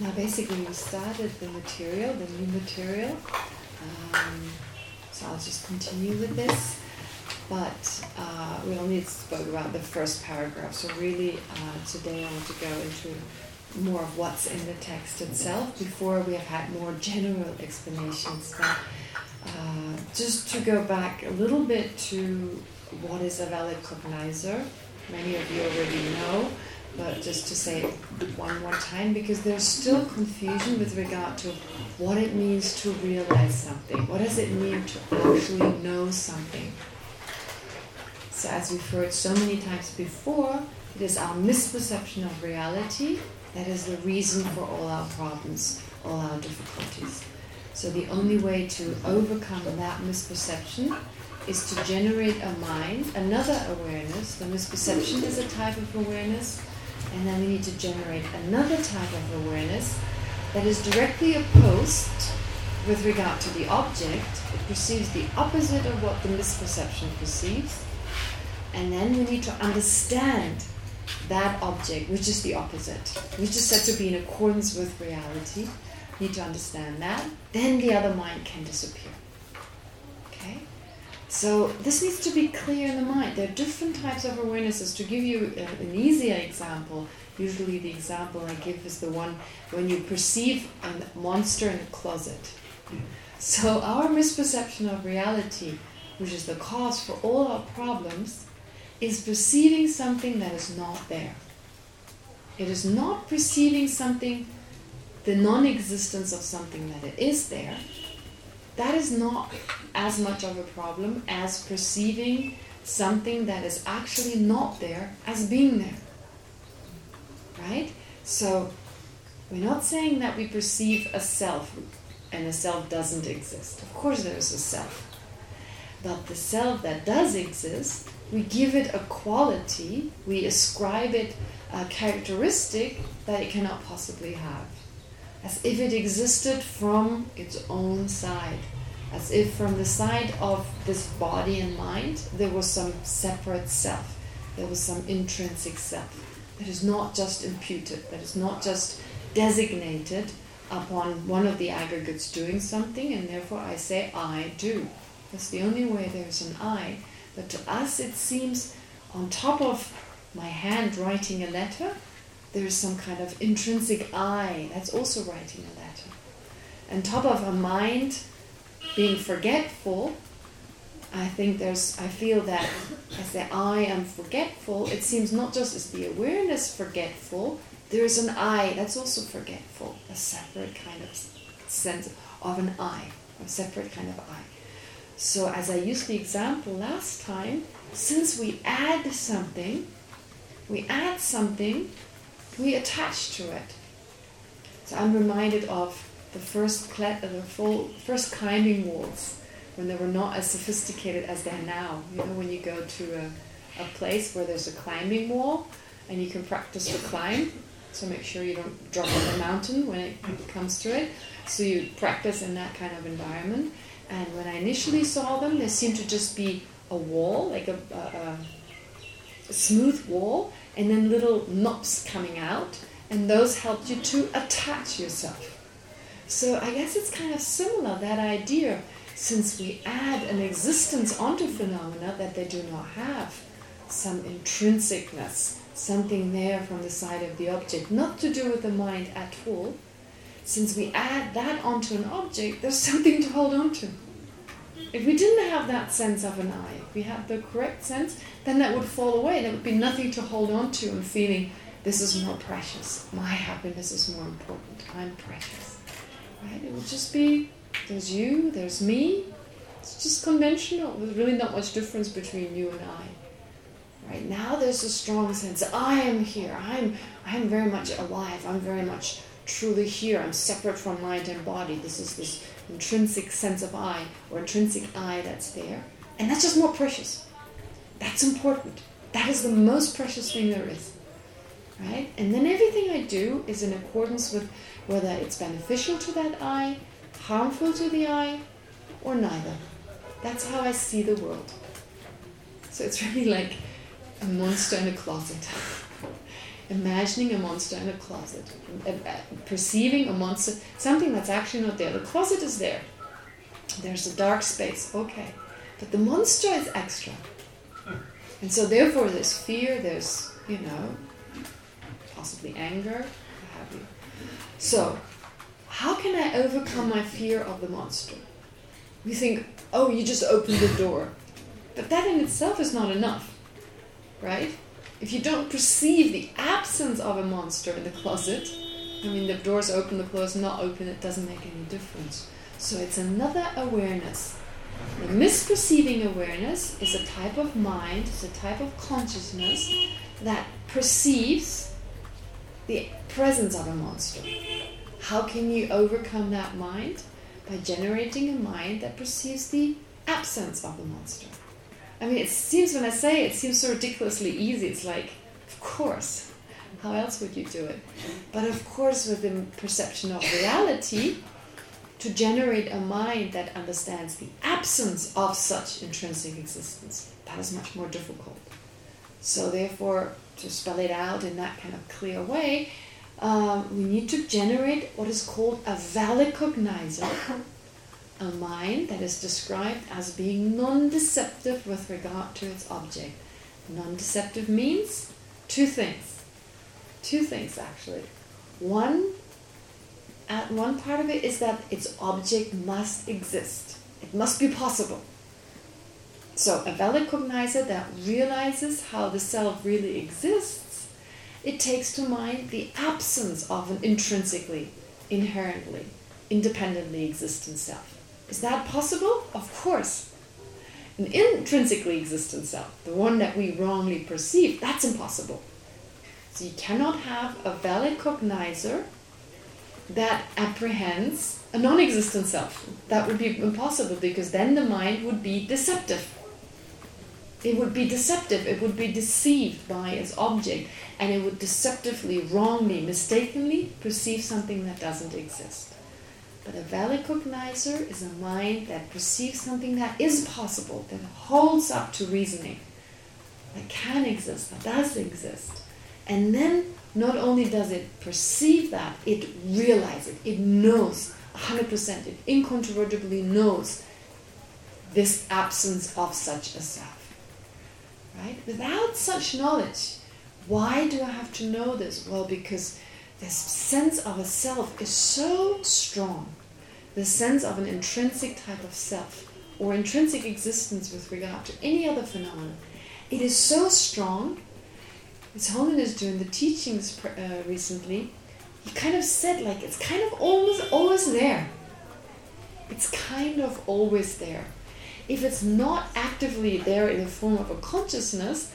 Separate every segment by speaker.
Speaker 1: now basically we started the material, the new material. Um, so I'll just continue with this. But uh, we only spoke about the first paragraph. So really uh, today I want to go into more of what's in the text itself before we have had more general explanations. But, uh, just to go back a little bit to what is a valid cognizer. Many of you already know but just to say it one more time because there's still confusion with regard to what it means to realize something. What does it mean to actually know something? So as we've heard so many times before, it is our misperception of reality that is the reason for all our problems, all our difficulties. So the only way to overcome that misperception is to generate a mind, another awareness. The misperception is a type of awareness and then we need to generate another type of awareness that is directly opposed with regard to the object. It perceives the opposite of what the misperception perceives. And then we need to understand that object, which is the opposite, which is said to be in accordance with reality. We need to understand that. Then the other mind can disappear. So this needs to be clear in the mind. There are different types of awarenesses. To give you uh, an easier example, usually the example I give is the one when you perceive a monster in a closet. So our misperception of reality, which is the cause for all our problems, is perceiving something that is not there. It is not perceiving something, the non-existence of something that it is there, that is not as much of a problem as perceiving something that is actually not there as being there. Right? So, we're not saying that we perceive a self and a self doesn't exist. Of course there is a self. But the self that does exist, we give it a quality, we ascribe it a characteristic that it cannot possibly have as if it existed from its own side. As if from the side of this body and mind, there was some separate self. There was some intrinsic self that is not just imputed, that is not just designated upon one of the aggregates doing something, and therefore I say, I do. That's the only way there's an I. But to us it seems on top of my hand writing a letter, there is some kind of intrinsic I that's also writing a letter. On top of a mind being forgetful, I think there's, I feel that as the I am forgetful, it seems not just as the awareness forgetful, there is an I that's also forgetful, a separate kind of sense of an I, a separate kind of I. So as I used the example last time, since we add something, we add something we attach to it. So I'm reminded of the first uh, the full first climbing walls when they were not as sophisticated as they're now. You know, when you go to a, a place where there's a climbing wall and you can practice the climb, so make sure you don't drop off the mountain when it comes to it. So you practice in that kind of environment. And when I initially saw them, they seemed to just be a wall, like a, a, a smooth wall, and then little knobs coming out, and those help you to attach yourself. So I guess it's kind of similar, that idea, since we add an existence onto phenomena that they do not have, some intrinsicness, something there from the side of the object, not to do with the mind at all, since we add that onto an object, there's something to hold on to. If we didn't have that sense of an I, if we had the correct sense, then that would fall away. There would be nothing to hold on to and feeling, this is more precious. My happiness is more important. I'm precious. Right? It would just be, there's you, there's me. It's just conventional. There's really not much difference between you and I. Right now there's a strong sense, I am here. I'm, I'm very much alive. I'm very much truly here. I'm separate from mind and body. This is this intrinsic sense of I or intrinsic I that's there. And that's just more precious. That's important. That is the most precious thing there is. Right? And then everything I do is in accordance with whether it's beneficial to that I, harmful to the I, or neither. That's how I see the world. So it's really like a monster in a closet. imagining a monster in a closet, uh, perceiving a monster, something that's actually not there. The closet is there. There's a dark space, okay. But the monster is extra. And so therefore there's fear, there's, you know, possibly anger, what have you. So, how can I overcome my fear of the monster? We think, oh, you just open the door. But that in itself is not enough, right? If you don't perceive the absence of a monster in the closet, I mean, the door's open, the closed, not open, it doesn't make any difference. So it's another awareness. The misperceiving awareness is a type of mind, it's a type of consciousness that perceives the presence of a monster. How can you overcome that mind? By generating a mind that perceives the absence of the monster. I mean, it seems, when I say it, it seems so ridiculously easy. It's like, of course. How else would you do it? But of course, with the perception of reality, to generate a mind that understands the absence of such intrinsic existence, that is much more difficult. So therefore, to spell it out in that kind of clear way, um, we need to generate what is called a valid cognizer, a mind that is described as being non-deceptive with regard to its object. Non-deceptive means two things. Two things, actually. One, at one part of it is that its object must exist. It must be possible. So a valid cognizer that realizes how the self really exists, it takes to mind the absence of an intrinsically, inherently, independently existent self. Is that possible? Of course. An intrinsically existent self, the one that we wrongly perceive, that's impossible. So you cannot have a valid cognizer that apprehends a non-existent self. That would be impossible because then the mind would be deceptive. It would be deceptive. It would be deceived by its object and it would deceptively, wrongly, mistakenly perceive something that doesn't exist. But a valid cognizer is a mind that perceives something that is possible, that holds up to reasoning, that can exist, that does exist. And then not only does it perceive that, it realizes it, it knows 100%, it incontrovertibly knows this absence of such a self. Right? Without such knowledge, why do I have to know this? Well, because this sense of a self is so strong. The sense of an intrinsic type of self or intrinsic existence with regard to any other phenomenon. It is so strong. His Holiness during the teachings uh, recently, he kind of said like it's kind of almost always there. It's kind of always there. If it's not actively there in the form of a consciousness,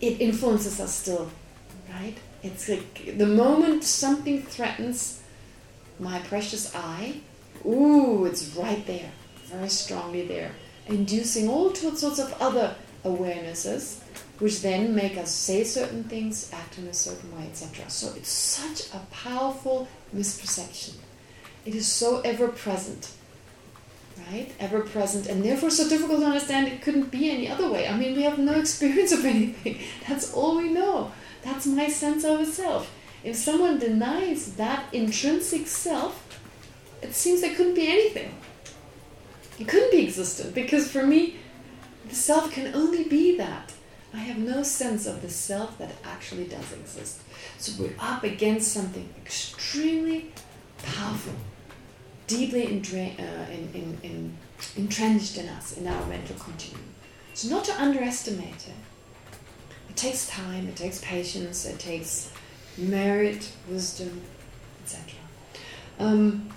Speaker 1: it influences us still, right? It's like the moment something threatens my precious I, ooh, it's right there, very strongly there, inducing all sorts of other awarenesses, which then make us say certain things, act in a certain way, etc. So it's such a powerful misperception. It is so ever-present, right? Ever-present, and therefore so difficult to understand it couldn't be any other way. I mean, we have no experience of anything. That's all we know. That's my sense of a self. If someone denies that intrinsic self, it seems there couldn't be anything. It couldn't be existent because for me, the self can only be that. I have no sense of the self that actually does exist. So we're up against something extremely powerful, deeply uh, in, in, in, entrenched in us, in our mental continuum. So not to underestimate it takes time, it takes patience, it takes merit, wisdom, etc. Um,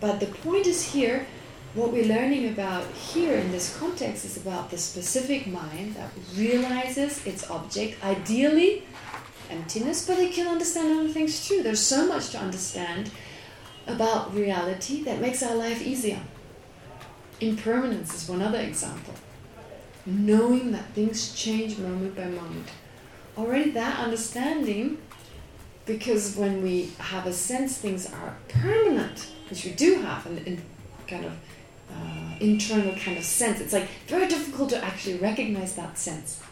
Speaker 1: but the point is here, what we're learning about here in this context is about the specific mind that realizes its object, ideally emptiness, but it can understand other things too. There's so much to understand about reality that makes our life easier. Impermanence is one other example knowing that things change moment by moment. Already that understanding, because when we have a sense things are permanent, which we do have, an in kind of uh, internal kind of sense, it's like very difficult to actually recognize that sense.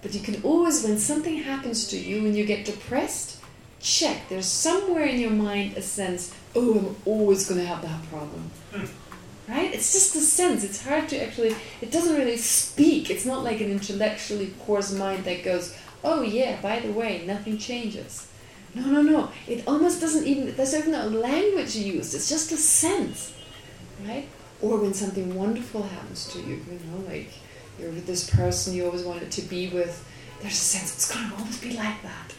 Speaker 1: But you can always, when something happens to you, when you get depressed, check. There's somewhere in your mind a sense, oh, I'm always going to have that problem. Right? It's just a sense. It's hard to actually, it doesn't really speak. It's not like an intellectually coarse mind that goes, oh yeah, by the way, nothing changes. No, no, no. It almost doesn't even, there's even a language used. It's just a sense. Right? Or when something wonderful happens to you, you know, like you're with this person you always wanted to be with, there's a sense it's going to always be like that.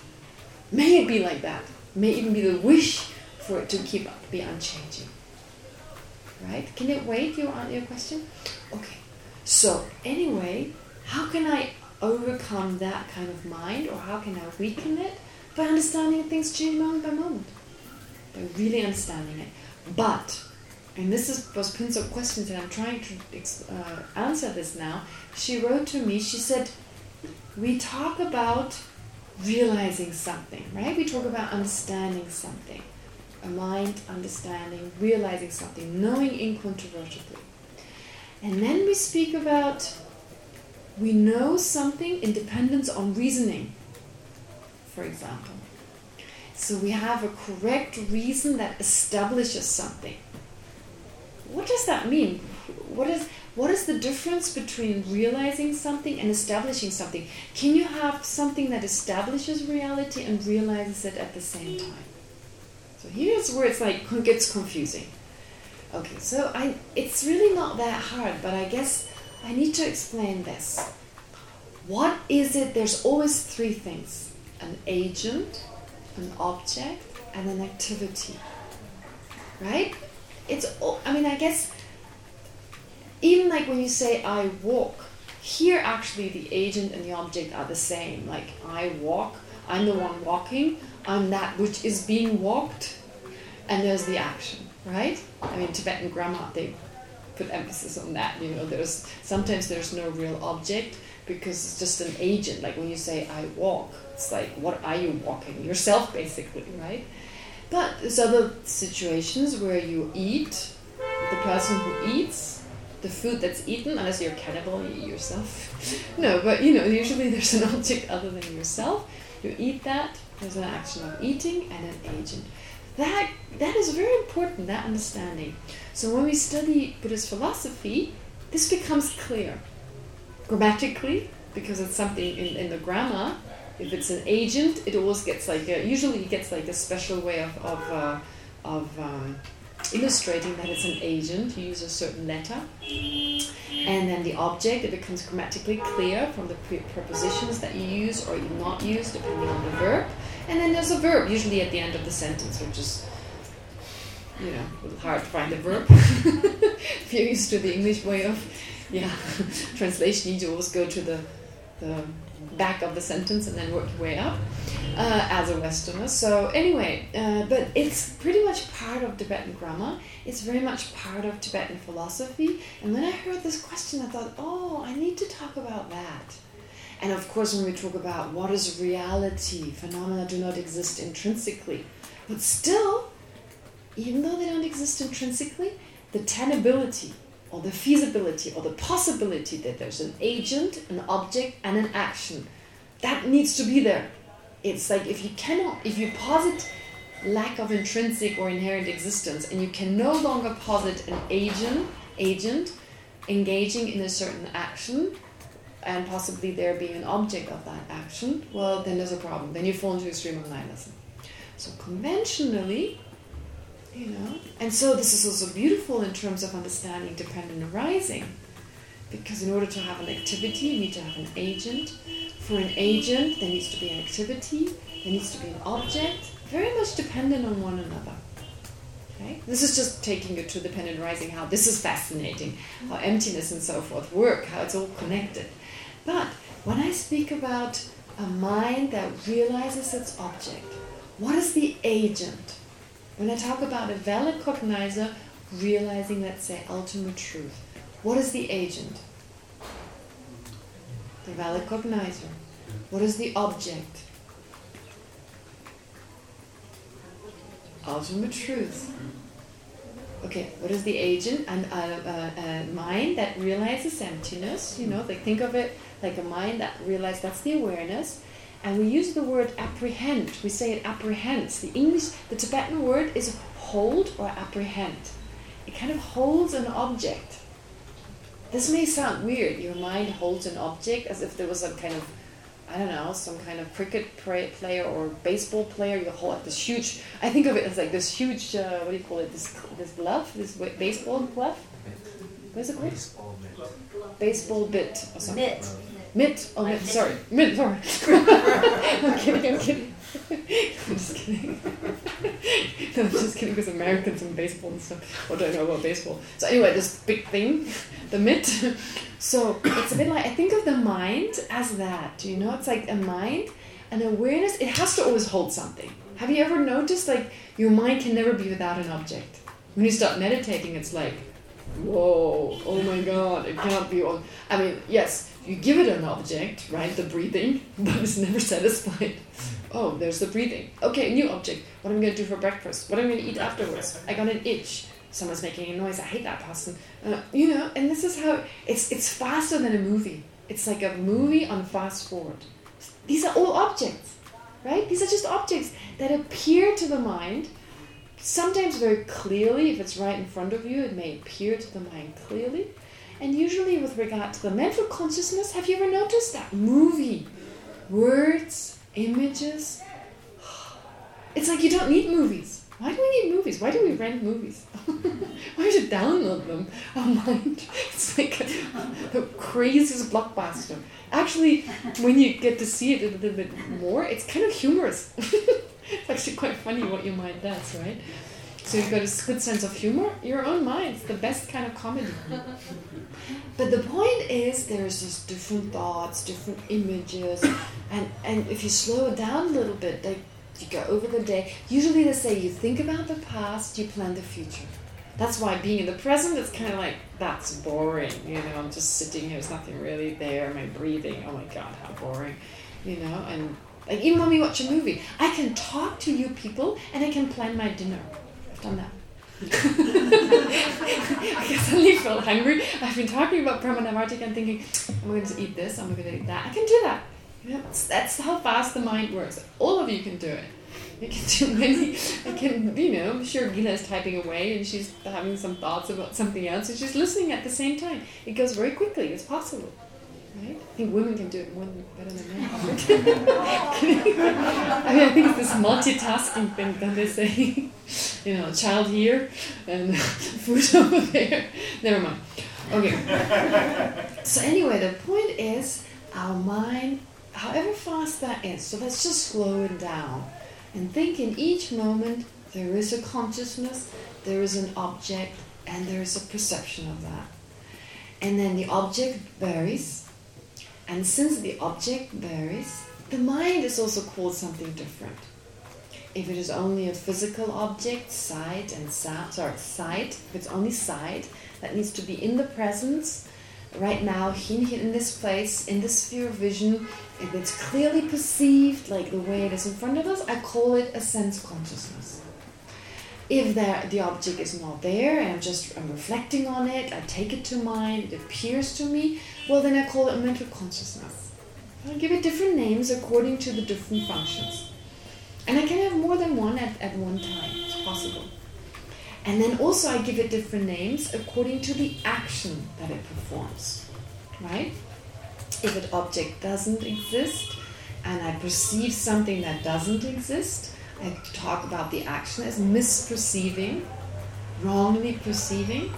Speaker 1: May it be like that. May even be the wish for it to keep up be unchanging. Right? Can it wait, your, your question? Okay. So, anyway, how can I overcome that kind of mind, or how can I weaken it? By understanding things change moment by moment. By really understanding it. But and this is, was Pin's questions, and I'm trying to uh, answer this now. She wrote to me, she said, we talk about realizing something, right? We talk about understanding something. A mind understanding, realizing something, knowing incontrovertibly. And then we speak about we know something in dependence on reasoning, for example. So we have a correct reason that establishes something what does that mean? What is what is the difference between realizing something and establishing something? Can you have something that establishes reality and realizes it at the same time? So here's where it's like gets confusing. Okay, so I it's really not that hard, but I guess I need to explain this. What is it? There's always three things. An agent, an object, and an activity. Right? it's all I mean I guess even like when you say I walk here actually the agent and the object are the same like I walk I'm the one walking I'm that which is being walked and there's the action right I mean Tibetan grammar they put emphasis on that you know there's sometimes there's no real object because it's just an agent like when you say I walk it's like what are you walking yourself basically right but there's other situations where you eat, the person who eats, the food that's eaten, unless you're a cannibal, you eat yourself. no, but you know, usually there's an object other than yourself. You eat that, there's an action of eating and an agent. That That is very important, that understanding. So when we study Buddhist philosophy, this becomes clear. Grammatically, because it's something in, in the grammar, if it's an agent, it always gets like a, usually it gets like a special way of of, uh, of um, illustrating that it's an agent. You use a certain letter, and then the object it becomes grammatically clear from the prepositions that you use or you not use depending on the verb. And then there's a verb usually at the end of the sentence, which is you know a little hard to find the verb if you're used to the English way of yeah translation. You always go to the the back of the sentence and then work your way up uh, as a Westerner. So anyway, uh, but it's pretty much part of Tibetan grammar. It's very much part of Tibetan philosophy. And when I heard this question, I thought, oh, I need to talk about that. And of course, when we talk about what is reality, phenomena do not exist intrinsically. But still, even though they don't exist intrinsically, the tenability or the feasibility or the possibility that there's an agent, an object, and an action. That needs to be there. It's like if you cannot, if you posit lack of intrinsic or inherent existence and you can no longer posit an agent, agent engaging in a certain action and possibly there being an object of that action, well, then there's a problem. Then you fall into extreme of nihilism. So conventionally, you know? And so this is also beautiful in terms of understanding dependent arising. Because in order to have an activity you need to have an agent. For an agent there needs to be an activity. There needs to be an object. Very much dependent on one another. Okay? This is just taking it to dependent arising how this is fascinating how emptiness and so forth work how it's all connected. But when I speak about a mind that realizes its object what is the agent when I talk about a valid cognizer realizing, let's say, ultimate truth, what is the agent? The valid cognizer. What is the object? Ultimate truth. okay, what is the agent? And a, a, a mind that realizes emptiness, you know, like think of it like a mind that realizes that's the awareness. And we use the word apprehend. We say it apprehends. The English, the Tibetan word is hold or apprehend. It kind of holds an object. This may sound weird. Your mind holds an object as if there was some kind of I don't know, some kind of cricket player or baseball player. You hold this huge. I think of it as like this huge. Uh, what do you call it? This this glove, this baseball glove. What is it called? Baseball mitt. Baseball bit or something.
Speaker 2: Mitt.
Speaker 1: Mitt. Oh, mitt. Sorry, mitt. Sorry. I'm kidding. I'm kidding. I'm just kidding. no, I'm just kidding because Americans and baseball and stuff. What do I know about baseball? So anyway, this big thing, the mitt. So it's a bit like, I think of the mind as that, Do you know? It's like a mind, an awareness, it has to always hold something. Have you ever noticed like your mind can never be without an object? When you start meditating, it's like, whoa, oh my god, it cannot be on. I mean, yes, you give it an object, right, the breathing, but it's never satisfied. Oh, there's the breathing. Okay, new object. What am I going to do for breakfast? What am I going to eat afterwards? I got an itch. Someone's making a noise. I hate that person. Uh, you know, and this is how it's it's faster than a movie. It's like a movie on fast forward. These are all objects, right? These are just objects that appear to the mind. Sometimes very clearly, if it's right in front of you, it may appear to the mind clearly. And usually with regard to the mental consciousness, have you ever noticed that? Movie, words, images. It's like you don't need movies. Why do we need movies? Why do we rent movies? Why do should download them? Our mind, it's like the craziest blockbuster. Actually, when you get to see it a little bit more, it's kind of humorous. it's actually quite funny what your mind does, right? So you've got a good sense of humor. Your own mind, it's the best kind of comedy. But the point is, there's just different thoughts, different images, and and if you slow it down a little bit, like you go over the day. Usually they say you think about the past, you plan the future. That's why being in the present is kind of like that's boring. You know, I'm just sitting here. There's nothing really there. I breathing? Oh my god, how boring. You know, and like even when we watch a movie, I can talk to you people and I can plan my dinner done that. I suddenly feel hungry. I've been talking about Pramanavarttika and thinking, I'm going to eat this, I'm going to eat that. I can do that. That's how fast the mind works. All of you can do it. You can do many, I can, you know, I'm sure Gina is typing away and she's having some thoughts about something else and she's listening at the same time. It goes very quickly, it's possible. Right? I think women can do it more better than men. I mean, I think it's this multitasking thing that they say. You know, child here and food over there. Never mind. Okay. So anyway, the point is our mind, however fast that is, so let's just slow it down and think in each moment there is a consciousness, there is an object, and there is a perception of that. And then the object varies, and since the object varies, the mind is also called something different. If it is only a physical object, sight and sound, sorry, sight, if it's only sight, that needs to be in the presence, right now, here, in this place, in this sphere of vision, if it's clearly perceived, like the way it is in front of us, I call it a sense consciousness. If there, the object is not there, and I'm just I'm reflecting on it, I take it to mind, it appears to me, well then I call it a mental consciousness. I'll give it different names according to the different functions. And I can have more than one at, at one time, it's possible. And then also I give it different names according to the action that it performs, right? If an object doesn't exist and I perceive something that doesn't exist, I talk about the action as misperceiving, wrongly perceiving,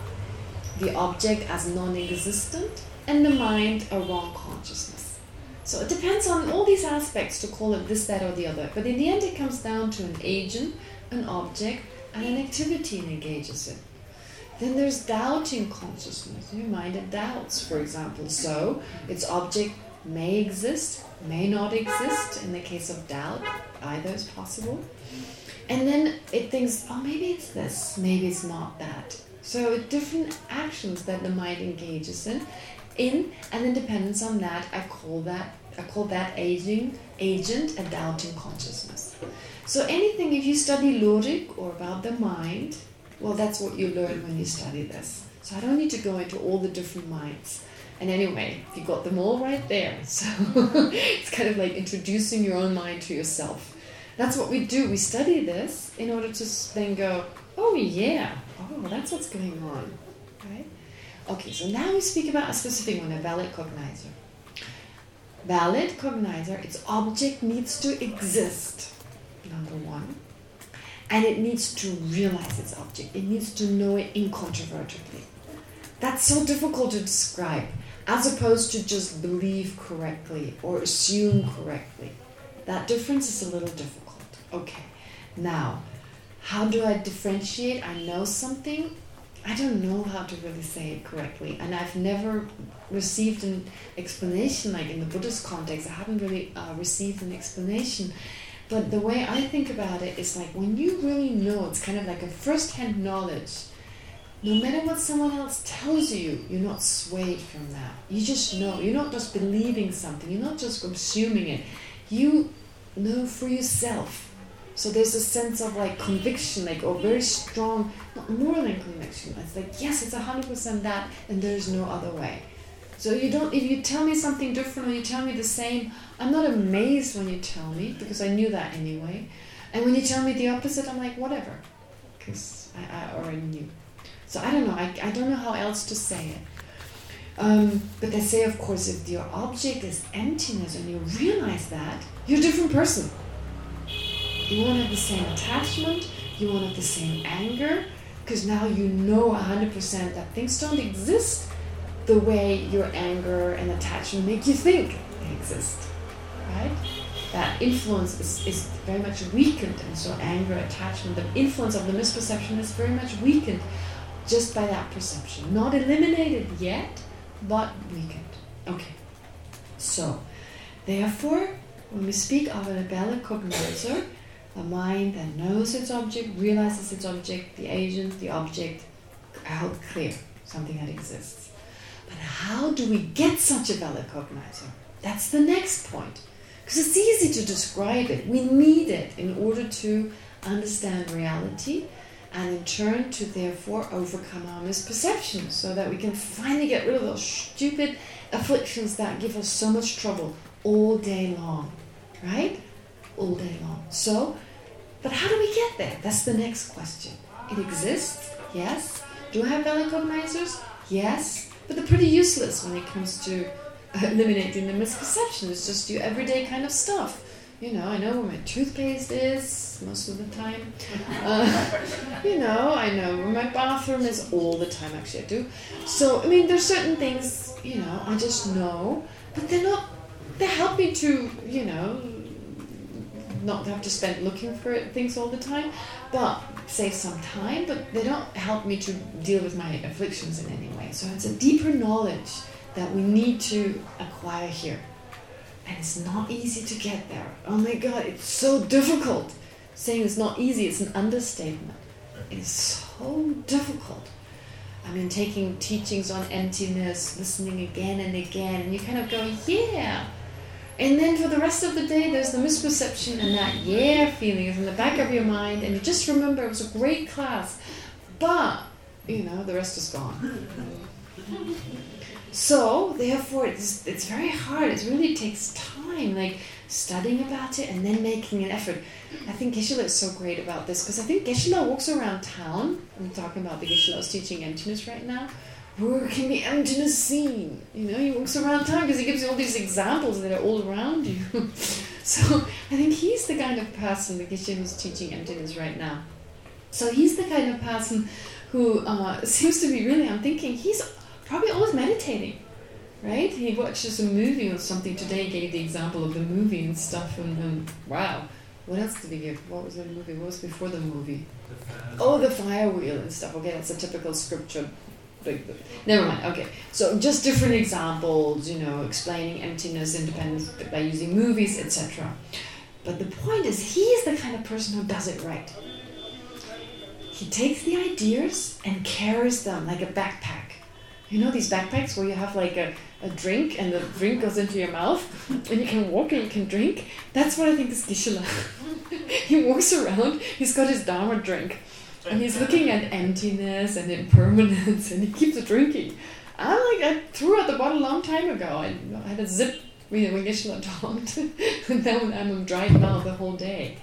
Speaker 1: the object as non-existent, and the mind a wrong consciousness. So it depends on all these aspects to call it this, that, or the other. But in the end, it comes down to an agent, an object, and an activity engages it. Then there's doubting consciousness. Your mind it doubts, for example. So its object may exist, may not exist. In the case of doubt, either is possible. And then it thinks, oh, maybe it's this, maybe it's not that. So different actions that the mind engages in, in, and then dependence on that, I call that I call that aging agent a doubting consciousness. So anything, if you study logic or about the mind, Well, that's what you learn when you study this. So I don't need to go into all the different minds. And anyway, you got them all right there. So it's kind of like introducing your own mind to yourself. That's what we do. We study this in order to then go, oh yeah, oh, that's what's going on. Okay, so now we speak about a specific one, a valid cognizer. Valid cognizer, its object needs to exist, number one. And it needs to realize its object. It needs to know it incontrovertibly. That's so difficult to describe, as opposed to just believe correctly or assume correctly. That difference is a little difficult. Okay, now, how do I differentiate? I know something. I don't know how to really say it correctly. And I've never received an explanation, like in the Buddhist context, I haven't really uh, received an explanation. But the way I think about it is like when you really know, it's kind of like a first-hand knowledge no matter what someone else tells you, you're not swayed from that. You just know. You're not just believing something. You're not just consuming it. You know for yourself. So there's a sense of like conviction, like or very strong, not more than conviction. It's like yes, it's hundred percent that, and there's no other way. So you don't. If you tell me something different or you tell me the same, I'm not amazed when you tell me because I knew that anyway. And when you tell me the opposite, I'm like whatever, because I, I already knew. So I don't know. I, I don't know how else to say it. Um, but they say, of course, if your object is emptiness and you realize that, you're a different person. You won't have the same attachment. You won't have the same anger. Because now you know 100% that things don't exist the way your anger and attachment make you think they exist. Right? That influence is, is very much weakened. And so anger, attachment, the influence of the misperception is very much weakened just by that perception. Not eliminated yet, but weakened. Okay. So, therefore, when we speak of a valid cognizer, a mind that knows its object, realizes its object, the agent, the object, held clear, something that exists. But how do we get such a valid cognizer? That's the next point. Because it's easy to describe it. We need it in order to understand reality and in turn to therefore overcome our misperceptions so that we can finally get rid of those stupid afflictions that give us so much trouble all day long, right? All day long. So, but how do we get there? That's the next question. It exists, yes. Do I have valid cognizers? Yes. But they're pretty useless when it comes to eliminating the misperception. It's just your everyday kind of stuff you know, I know where my toothpaste is most of the time. Uh, you know, I know where my bathroom is all the time. Actually, I do. So, I mean, there's certain things, you know, I just know, but they're not. They help me to, you know, not have to spend looking for things all the time, but save some time. But they don't help me to deal with my afflictions in any way. So it's a deeper knowledge that we need to acquire here. And it's not easy to get there. Oh my god, it's so difficult. Saying it's not easy, it's an understatement. It's so difficult. I mean, taking teachings on emptiness, listening again and again, and you kind of go, yeah. And then for the rest of the day, there's the misperception and that yeah feeling is in the back of your mind, and you just remember it was a great class, but, you know, the rest is gone. So, therefore, it's, it's very hard. It really takes time, like studying about it and then making an effort. I think Geshe-la is so great about this because I think Geshe-la walks around town. I'm talking about the Geshe-la teaching emptiness right now. Where can the emptiness seen? You know, he walks around town because he gives you all these examples that are all around you. so I think he's the kind of person, the Geshe who's teaching emptiness right now. So he's the kind of person who uh, seems to be really, I'm thinking, he's probably always meditating, right? He watches a movie or something. Today gave the example of the movie and stuff, and, and wow. What else did he give? What was the movie? What was before the movie? The oh, the fire wheel and stuff. Okay, that's a typical scripture. Never mind. Okay, so just different examples, you know, explaining emptiness, independence by using movies, etc. But the point is, he is the kind of person who does it right. He takes the ideas and carries them like a backpack you know these backpacks where you have like a, a drink and the drink goes into your mouth and you can walk and you can drink? That's what I think is Geshe-la. he walks around, he's got his Dharma drink and he's looking at emptiness and impermanence, and he keeps drinking. I'm like, I threw out the bottle a long time ago. I, I had a zip when Geshe-la talked, and then I'm dry mouth the whole day.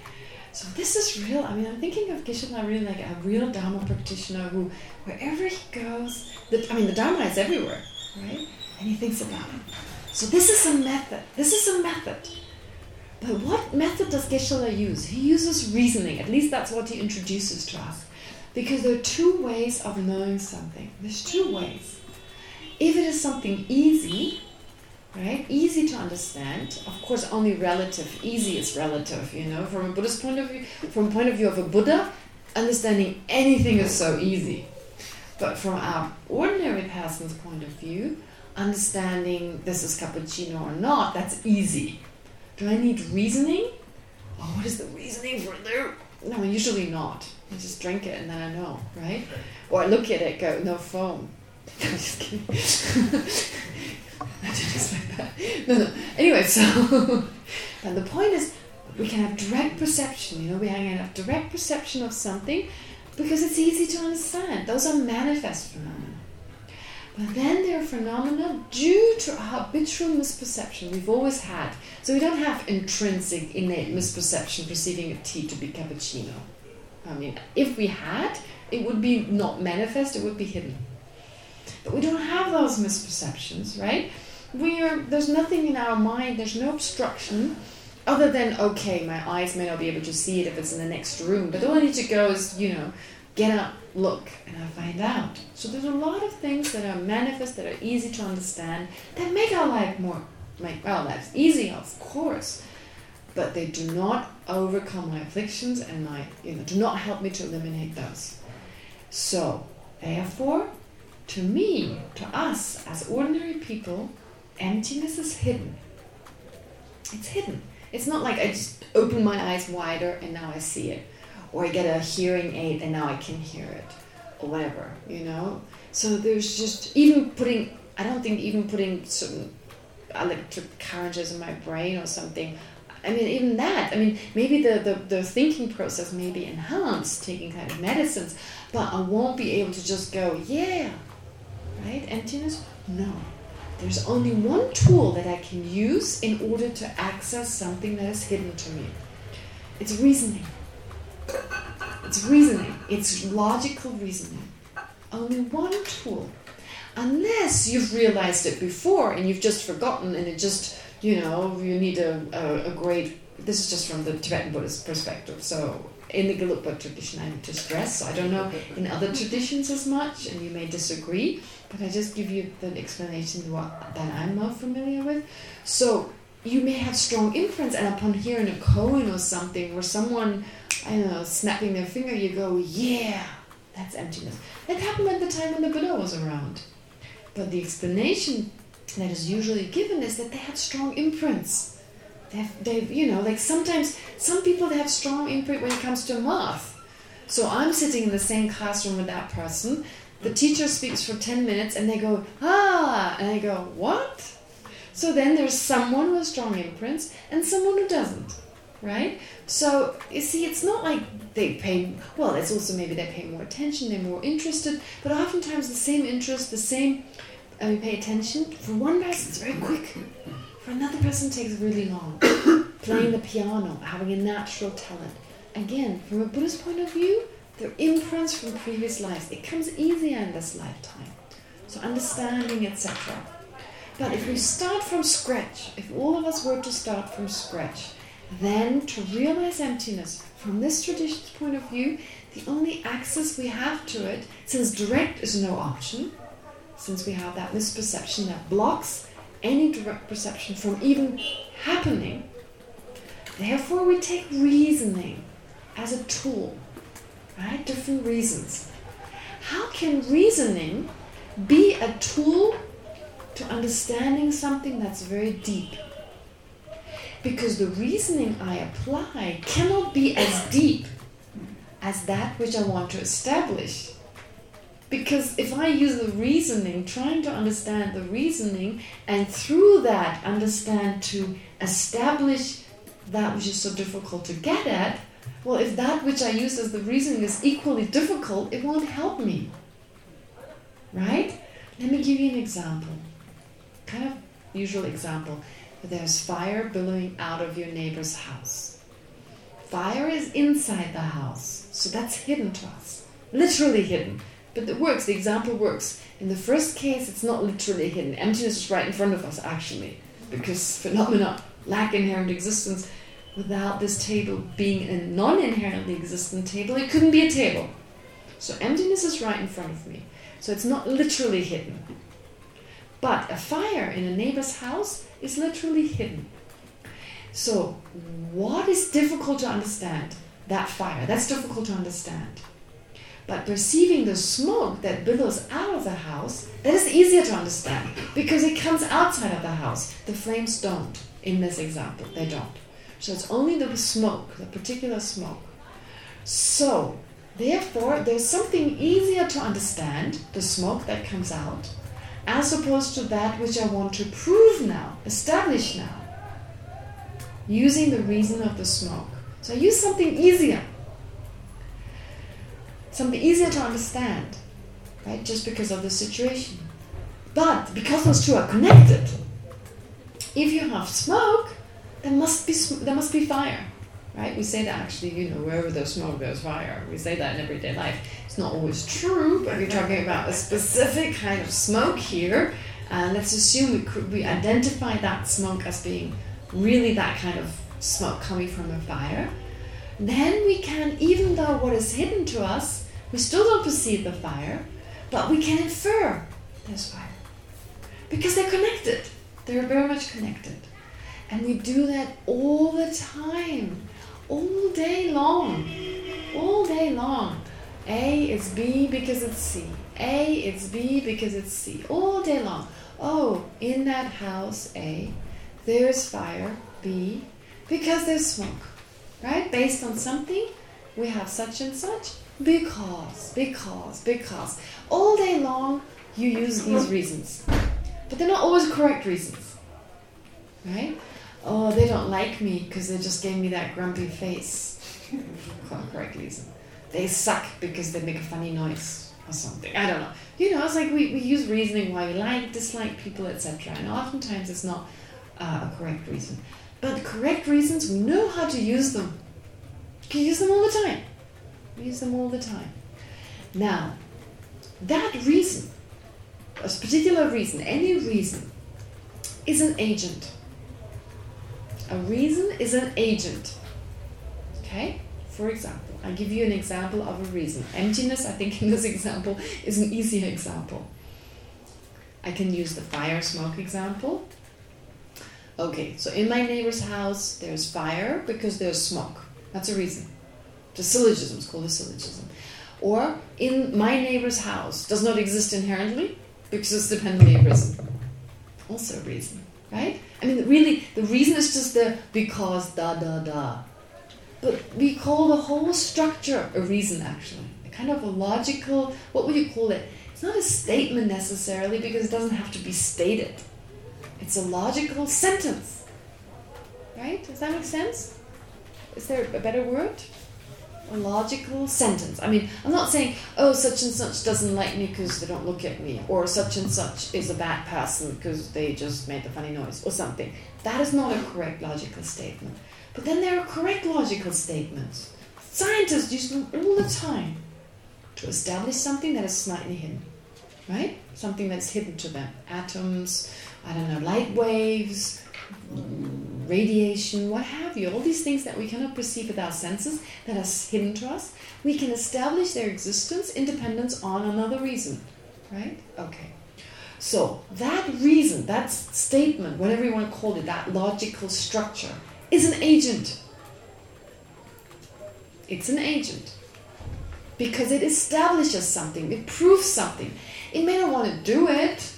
Speaker 1: So this is real. I mean, I'm thinking of Geshe-la really like a real Dharma practitioner who, wherever he goes, the, I mean, the Dharma is everywhere, right? And he thinks about it. So this is a method. This is a method. But what method does Geshe-la use? He uses reasoning. At least that's what he introduces to us. Because there are two ways of knowing something. There's two ways. If it is something easy, right? Easy to understand. Of course, only relative. Easy is relative, you know. From a Buddhist point of view, from point of view of a Buddha, understanding anything is so easy. But from our ordinary person's point of view, understanding this is cappuccino or not, that's easy. Do I need reasoning? Oh, what is the reasoning for there? No, usually not. I just drink it and then I know, right? Or I look at it, go, no foam. I'm just kidding. I didn't expect that. No, no. Anyway, so and the point is we can have direct perception, you know, we can have direct perception of something because it's easy to understand. Those are manifest phenomena. But then there are phenomena due to habitual misperception we've always had. So we don't have intrinsic, innate misperception perceiving a tea to be cappuccino. I mean, if we had, it would be not manifest, it would be hidden. But we don't have those misperceptions, right? We are there's nothing in our mind, there's no obstruction other than okay, my eyes may not be able to see it if it's in the next room, but all I need to go is, you know, get up, look, and I find out. So there's a lot of things that are manifest, that are easy to understand, that make our life more, make our lives easy, of course. But they do not overcome my afflictions and my, you know, do not help me to eliminate those. So, therefore, to me, to us, as ordinary people, emptiness is hidden. It's hidden. It's not like I just open my eyes wider and now I see it or I get a hearing aid and now I can hear it, or whatever, you know? So there's just, even putting, I don't think even putting certain electric currents in my brain or something, I mean, even that, I mean, maybe the, the, the thinking process may be enhanced, taking kind of medicines, but I won't be able to just go, yeah, right? Emptiness? No. There's only one tool that I can use in order to access something that is hidden to me. It's reasoning. It's reasoning. It's logical reasoning. Only one tool. Unless you've realized it before and you've just forgotten and it just, you know, you need a, a, a great... This is just from the Tibetan Buddhist perspective. So in the Gelugpa tradition, I need to stress. So I don't know in other traditions as much, and you may disagree, but I just give you the explanation what, that I'm more familiar with. So you may have strong imprints, and upon hearing a koan or something, where someone I don't know, snapping their finger, you go, yeah, that's emptiness. That happened at the time when the Buddha was around. But the explanation that is usually given is that they had strong imprints. They've, they've, you know, like sometimes, some people they have strong imprint when it comes to math. So I'm sitting in the same classroom with that person, the teacher speaks for 10 minutes and they go, ah, and I go, what? So then there's someone with strong imprints and someone who doesn't right? So, you see, it's not like they pay, well, it's also maybe they pay more attention, they're more interested, but oftentimes the same interest, the same, uh, we pay attention, for one person it's very quick, for another person takes really long. Playing the piano, having a natural talent. Again, from a Buddhist point of view, they're imprints from previous lives. It comes easier in this lifetime. So understanding, etc. But if we start from scratch, if all of us were to start from scratch, then to realize emptiness from this tradition's point of view, the only access we have to it, since direct is no option, since we have that misperception that blocks any direct perception from even happening, therefore we take reasoning as a tool, right? Different reasons. How can reasoning be a tool to understanding something that's very deep? Because the reasoning I apply cannot be as deep as that which I want to establish. Because if I use the reasoning, trying to understand the reasoning, and through that understand to establish that which is so difficult to get at, Well, if that which I use as the reasoning is equally difficult, it won't help me. Right? Let me give you an example. Kind of usual example. There's fire billowing out of your neighbor's house. Fire is inside the house, so that's hidden to us. Literally hidden. But it works, the example works. In the first case, it's not literally hidden. Emptiness is right in front of us, actually. Because phenomena lack inherent existence. Without this table being a non-inherently existent table, it couldn't be a table. So emptiness is right in front of me. So it's not literally hidden. But a fire in a neighbor's house is literally hidden. So what is difficult to understand? That fire. That's difficult to understand. But perceiving the smoke that billows out of the house, that is easier to understand because it comes outside of the house. The flames don't in this example. They don't. So it's only the smoke, the particular smoke. So, therefore, there's something easier to understand, the smoke that comes out, as opposed to that which I want to prove now, establish now, using the reason of the smoke. So I use something easier something easier to understand, right? Just because of the situation. But because those two are connected, if you have smoke, there must be there must be fire, right? We say that actually, you know, wherever there's smoke, there's fire. We say that in everyday life. It's not always true, but we're talking about a specific kind of smoke here. And let's assume we we identify that smoke as being really that kind of smoke coming from a fire. Then we can, even though what is hidden to us we still don't perceive the fire, but we can infer there's fire. Because they're connected. They're very much connected. And we do that all the time. All day long. All day long. A is B because it's C. A is B because it's C. All day long. Oh, in that house, A, there's fire, B, because there's smoke. Right? Based on something, we have such and such, because, because, because. All day long, you use these reasons. But they're not always correct reasons. Right? Oh, they don't like me because they just gave me that grumpy face. correct reason. They suck because they make a funny noise or something. I don't know. You know, it's like we, we use reasoning why we like, dislike people, etc. And oftentimes it's not uh, a correct reason. But correct reasons, we know how to use them. We use them all the time. We use them all the time. Now, that reason, a particular reason, any reason, is an agent. A reason is an agent. Okay? For example, I give you an example of a reason. Emptiness, I think in this example, is an easier example. I can use the fire smoke example. Okay, so in my neighbor's house, there's fire because there's smoke. That's a reason. The syllogism is called a syllogism. Or in my neighbor's house does not exist inherently because it's dependently arisen. Also a reason, right? I mean, really, the reason is just the because da da da. But we call the whole structure a reason, actually. A kind of a logical, what would you call it? It's not a statement necessarily because it doesn't have to be stated. It's a logical sentence. Right? Does that make sense? Is there a better word? A logical sentence. I mean, I'm not saying, oh, such and such doesn't like me because they don't look at me, or such and such is a bad person because they just made a funny noise, or something. That is not a correct logical statement. But then there are correct logical statements. Scientists use them all the time to establish something that is slightly hidden, right? Something that's hidden to them. Atoms, I don't know, light waves, radiation, what have you, all these things that we cannot perceive with our senses, that are hidden to us, we can establish their existence, independence on another reason. Right? Okay. So, that reason, that statement, whatever you want to call it, that logical structure, is an agent. It's an agent. Because it establishes something, it proves something. It may not want to do it,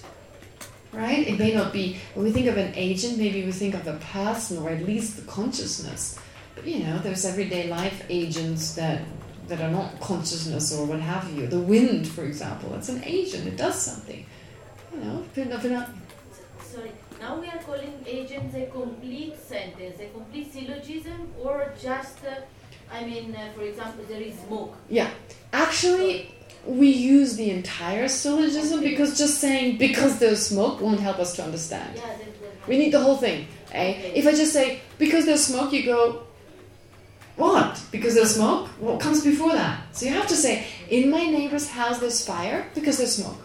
Speaker 1: right? It may not be, when we think of an agent, maybe we think of a person or at least the consciousness. But, you know, there's everyday life agents that that are not consciousness or what have you. The wind, for example, it's an agent. It does something. You know,
Speaker 2: Sorry, now we are calling agents a complete sentence, a complete syllogism, or just... I mean, uh, for example, there is smoke.
Speaker 1: Yeah. Actually, we use the entire syllogism because just saying because there's smoke won't help us to understand.
Speaker 2: Yeah, there, there
Speaker 1: We need the whole thing. Eh? If I just say because there's smoke, you go, what? Because there's smoke? What comes before that? So you have to say, in my neighbor's house there's fire because there's smoke.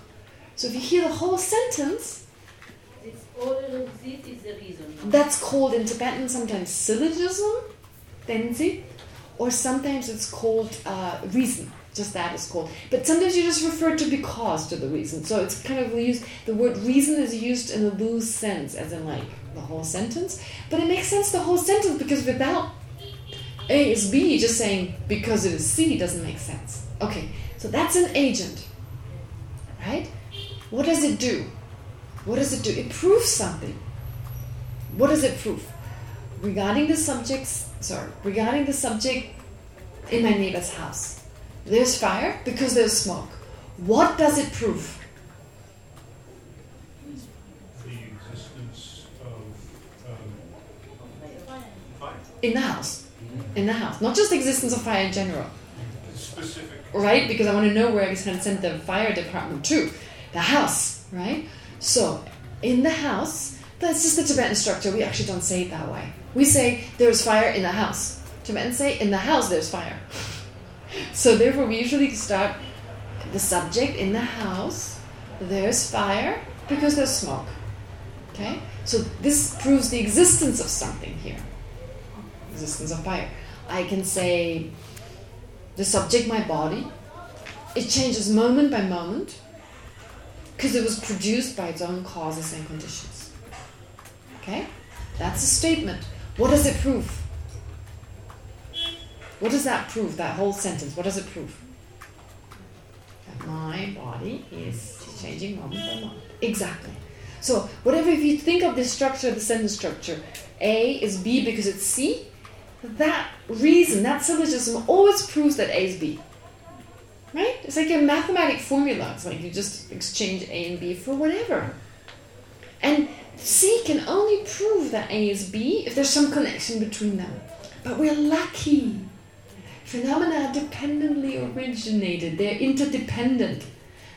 Speaker 1: So if you hear the whole sentence,
Speaker 2: It's all of this is the reason.
Speaker 1: that's called in Tibetan sometimes syllogism, tenzi, or sometimes it's called uh, reason. Just that is called. But sometimes you just refer to because to the reason. So it's kind of used, the word reason is used in a loose sense, as in like the whole sentence. But it makes sense the whole sentence because without A is B, just saying because it is C doesn't make sense. Okay, so that's an agent. Right? What does it do? What does it do? It proves something. What does it prove? Regarding the subjects, sorry, regarding the subject in my neighbor's house. There's fire because there's smoke. What does it prove?
Speaker 3: the existence of um, fire.
Speaker 1: In the house. In the house. Not just existence of fire in general.
Speaker 3: Specific.
Speaker 1: Right? Because I want to know where I can send the fire department to. The house. Right? So, in the house, that's just the Tibetan structure. We actually don't say it that way. We say there's fire in the house. Tibetans say in the house there's fire. so therefore we usually start the subject in the house, there's fire because there's smoke. Okay? So this proves the existence of something here. Existence of fire. I can say the subject, my body, it changes moment by moment because it was produced by its own causes and conditions. Okay? That's a statement. What does it prove? What does that prove, that whole sentence? What does it prove? That my body is changing moment by moment. Exactly. So, whatever, if you think of the structure, the sentence structure, A is B because it's C, that reason, that syllogism always proves that A is B. Right? It's like a mathematic formula. It's like you just exchange A and B for whatever. And C can only prove that A is B if there's some connection between them. But we're lucky. Phenomena are dependently originated. They're interdependent.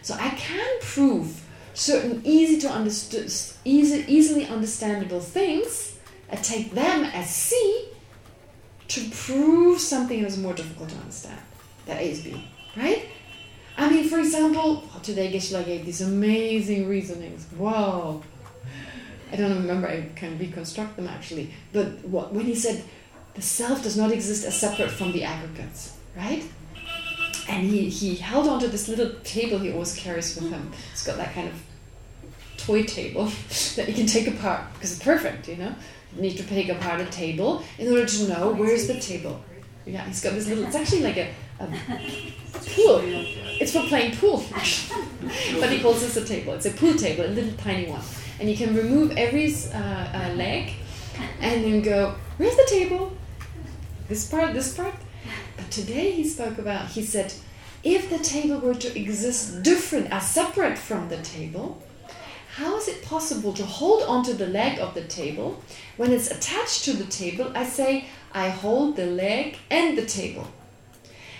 Speaker 1: So I can prove certain easy to understand, easy, easily understandable things. I take them as C to prove something that is more difficult to understand. That A is B, right? I mean, for example, oh, today Geshe-la gave these amazing reasonings. Wow. I don't remember, I can reconstruct them actually. But what, when he said, the self does not exist as separate from the aggregates, right? And he, he held onto this little table he always carries with him. It's got that kind of toy table that you can take apart because it's perfect, you know? You need to take apart a table in order to know where's the table. Yeah, he's got this little, it's actually like a, a pool. It's for playing pool, but he calls this a table. It's a pool table, a little tiny one. And you can remove every uh, uh, leg and then go, where's the table? This part, this part. But today he spoke about, he said, if the table were to exist different, as separate from the table, how is it possible to hold onto the leg of the table? When it's attached to the table, I say, I hold the leg and the table.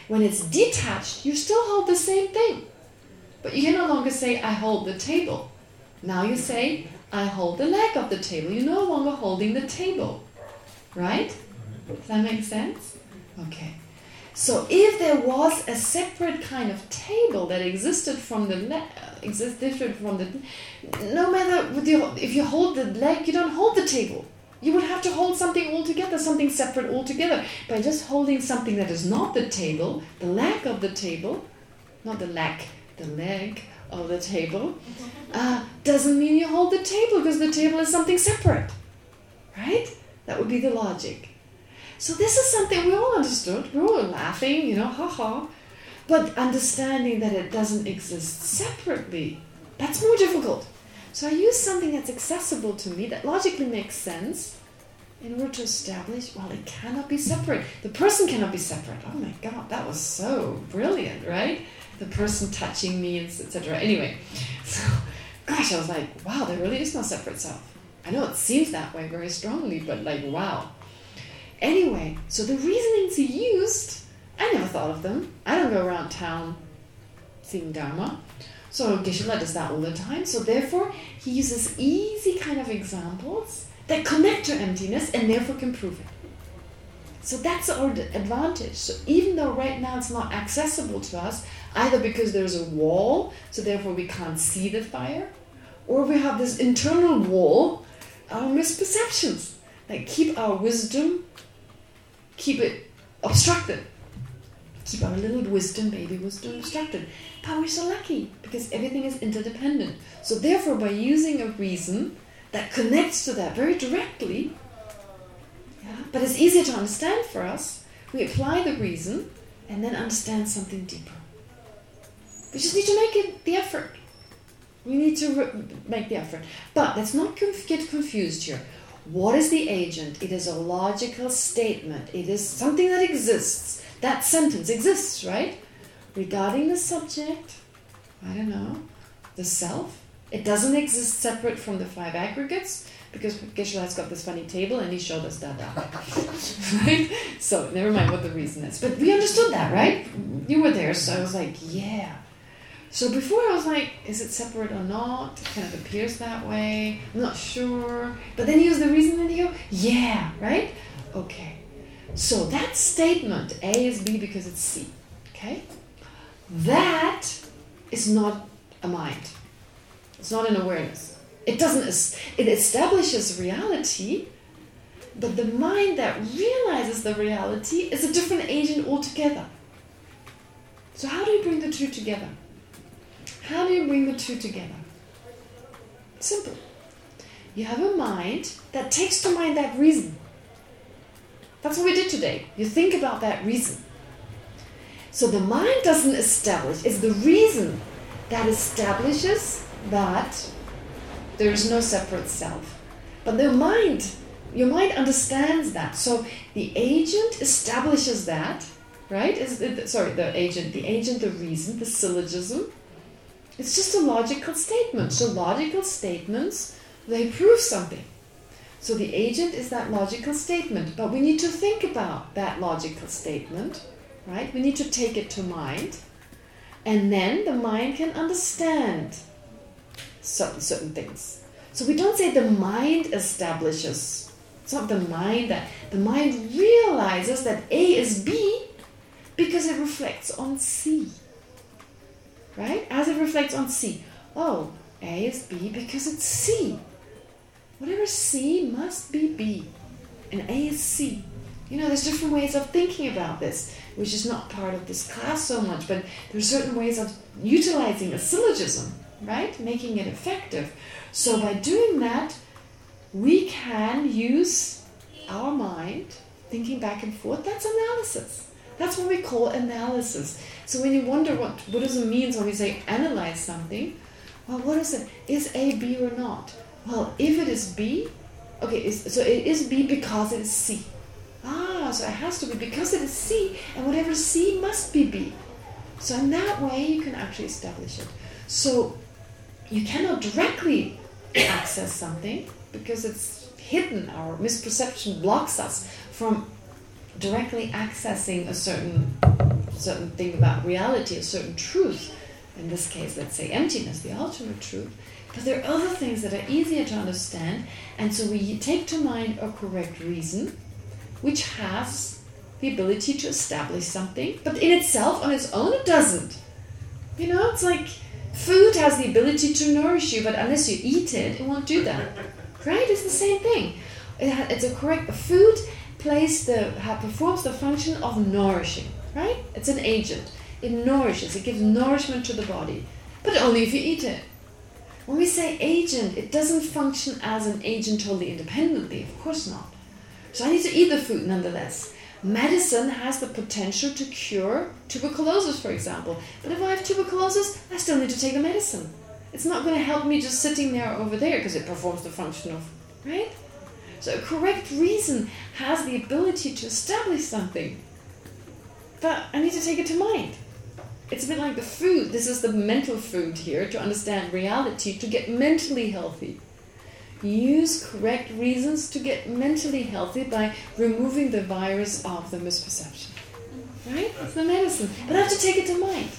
Speaker 1: When it's detached, you still hold the same thing. But you can no longer say, I hold the table. Now you say, I hold the leg of the table. You're no longer holding the table. Right? Does that make sense? Okay. So if there was a separate kind of table that existed from the leg, existed from the, no matter if you hold the leg, you don't hold the table. You would have to hold something altogether, something separate altogether. By just holding something that is not the table, the leg of the table, not the leg, the leg of the table, uh, doesn't mean you hold the table because the table is something separate. Right? That would be the logic. So this is something we all understood. We were laughing, you know, ha-ha. But understanding that it doesn't exist separately, that's more difficult. So I use something that's accessible to me, that logically makes sense, in order to establish, well, it cannot be separate. The person cannot be separate. Oh my God, that was so brilliant, right? The person touching me, etc. Anyway, so, gosh, I was like, wow, there really is no separate self. I know it seems that way very strongly, but like, wow. Anyway, so the reasonings he used, I never thought of them. I don't go around town seeing Dharma. So Geshe-la does that all the time. So therefore, he uses easy kind of examples that connect to emptiness and therefore can prove it. So that's our advantage. So even though right now it's not accessible to us, either because there's a wall, so therefore we can't see the fire, or we have this internal wall, our misperceptions, that keep our wisdom, keep it obstructed. Keep our little wisdom, baby wisdom obstructed. But we're so lucky, because everything is interdependent. So therefore, by using a reason that connects to that very directly, yeah, but it's easier to understand for us, we apply the reason and then understand something deeper. We just need to make it the effort. We need to make the effort. But let's not conf get confused here. What is the agent? It is a logical statement. It is something that exists. That sentence exists, right? Regarding the subject, I don't know, the self, it doesn't exist separate from the five aggregates because Geshe has got this funny table and he showed us that right? So never mind what the reason is. But we understood that, right? You were there, so I was like, yeah. So before I was like, is it separate or not? It kind of appears that way. I'm not sure. But then he was the reason and you go, yeah, right? Okay. So that statement, A is B because it's C. Okay? That is not a mind. It's not an awareness. It doesn't, it establishes reality, but the mind that realizes the reality is a different agent altogether. So how do you bring the two together? How do you bring the two together? Simple. You have a mind that takes to mind that reason. That's what we did today. You think about that reason. So the mind doesn't establish, it's the reason that establishes that there is no separate self. But the mind, your mind understands that. So the agent establishes that, right? Is it, sorry, the agent, the agent, the reason, the syllogism, it's just a logical statement. So logical statements, they prove something. So the agent is that logical statement. But we need to think about that logical statement, right? We need to take it to mind. And then the mind can understand certain, certain things. So we don't say the mind establishes. It's not the mind that... The mind realizes that A is B because it reflects on C right? As it reflects on C. Oh, A is B because it's C. Whatever C must be B. And A is C. You know, there's different ways of thinking about this, which is not part of this class so much, but there's certain ways of utilizing a syllogism, right? Making it effective. So by doing that, we can use our mind, thinking back and forth. That's analysis. That's what we call analysis. So when you wonder what Buddhism means when we say analyze something, well, what is it? Is A B or not? Well, if it is B, okay, so it is B because it is C. Ah, so it has to be because it is C, and whatever C must be B. So in that way, you can actually establish it. So you cannot directly access something because it's hidden. Our misperception blocks us from directly accessing a certain certain thing about reality, a certain truth. In this case, let's say emptiness, the ultimate truth. But there are other things that are easier to understand, and so we take to mind a correct reason, which has the ability to establish something, but in itself, on its own, it doesn't. You know, it's like food has the ability to nourish you, but unless you eat it, it won't do that. Right? It's the same thing. it's a correct food plays the performs the function of nourishing right? It's an agent. It nourishes, it gives nourishment to the body, but only if you eat it. When we say agent, it doesn't function as an agent totally independently, of course not. So I need to eat the food nonetheless. Medicine has the potential to cure tuberculosis, for example. But if I have tuberculosis, I still need to take the medicine. It's not going to help me just sitting there over there because it performs the function of, right? So correct reason has the ability to establish something but I need to take it to mind. It's a bit like the food. This is the mental food here to understand reality, to get mentally healthy. use correct reasons to get mentally healthy by removing the virus of the misperception. Right? It's the medicine. But I have to take it to mind.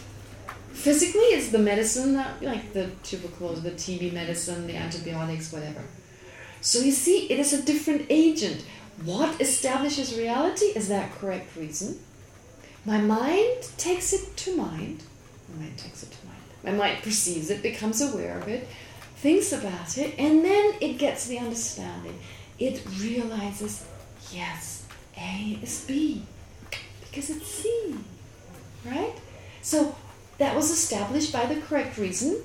Speaker 1: Physically, it's the medicine, that, like the tuberculosis, the TB medicine, the antibiotics, whatever. So you see, it is a different agent. What establishes reality is that correct reason. My mind takes it to mind. My mind takes it to mind. My mind perceives it, becomes aware of it, thinks about it, and then it gets the understanding. It realizes, yes, A is B, because it's C, right? So that was established by the correct reason,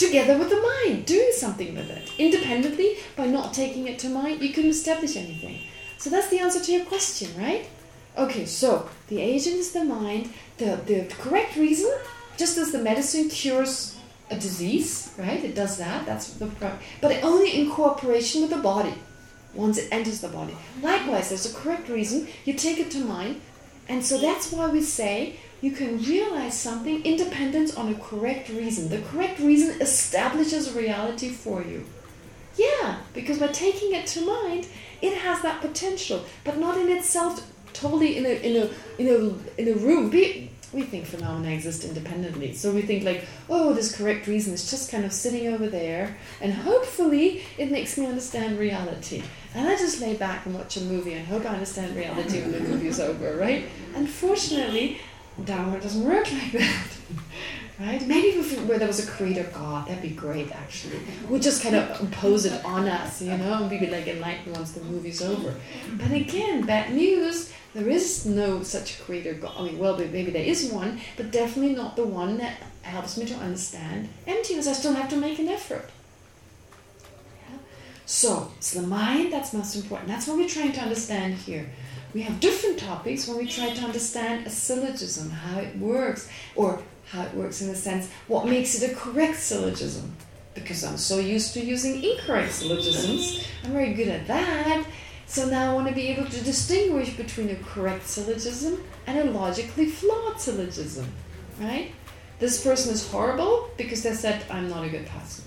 Speaker 1: together with the mind, doing something with it. Independently, by not taking it to mind, you couldn't establish anything. So that's the answer to your question, right? Okay, so the agent is the mind, the, the correct reason, just as the medicine cures a disease, right? It does that, that's the but only in cooperation with the body, once it enters the body. Likewise, there's a correct reason, you take it to mind, and so that's why we say you can realize something independent on a correct reason. The correct reason establishes reality for you. Yeah, because by taking it to mind, it has that potential, but not in itself totally in a in a in a in a room. We, we think phenomena exist independently. So we think like, oh, this correct reason is just kind of sitting over there, and hopefully it makes me understand reality. And I just lay back and watch a movie and hope I understand reality when the movie is over, right? Unfortunately, Dharma doesn't work like that. right? Maybe if where there was a creator God, that'd be great actually. We'd just kind of impose it on us, you know, and we'd be like enlightened once the movie's over. But again, bad news, there is no such creator God. I mean, well, maybe there is one, but definitely not the one that helps me to understand emptiness. I still have to make an effort. Yeah? So, it's the mind that's most important. That's what we're trying to understand here we have different topics when we try to understand a syllogism, how it works, or how it works in a sense, what makes it a correct syllogism. Because I'm so used to using incorrect syllogisms, I'm very good at that. So now I want to be able to distinguish between a correct syllogism and a logically flawed syllogism, right? This person is horrible because they said I'm not a good person,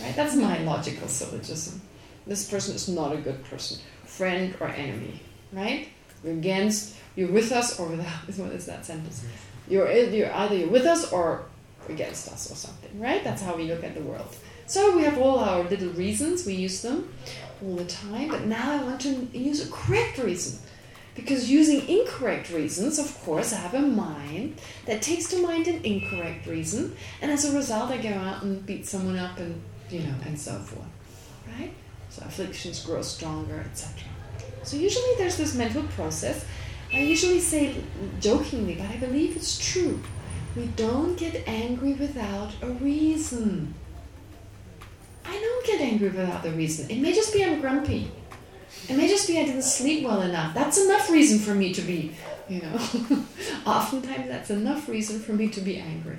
Speaker 1: right? That's my logical syllogism. This person is not a good person, friend or enemy, right? You're against, you're with us or without. What is that sentence? You're you're either you're with us or against us or something, right? That's how we look at the world. So we have all our little reasons. We use them all the time. But now I want to use a correct reason. Because using incorrect reasons, of course, I have a mind that takes to mind an incorrect reason. And as a result, I go out and beat someone up and, you know, and so forth. Right? So afflictions grow stronger, etc. So usually there's this mental process. I usually say jokingly, but I believe it's true. We don't get angry without a reason. I don't get angry without a reason. It may just be I'm grumpy. It may just be I didn't sleep well enough. That's enough reason for me to be, you know. Oftentimes that's enough reason for me to be angry.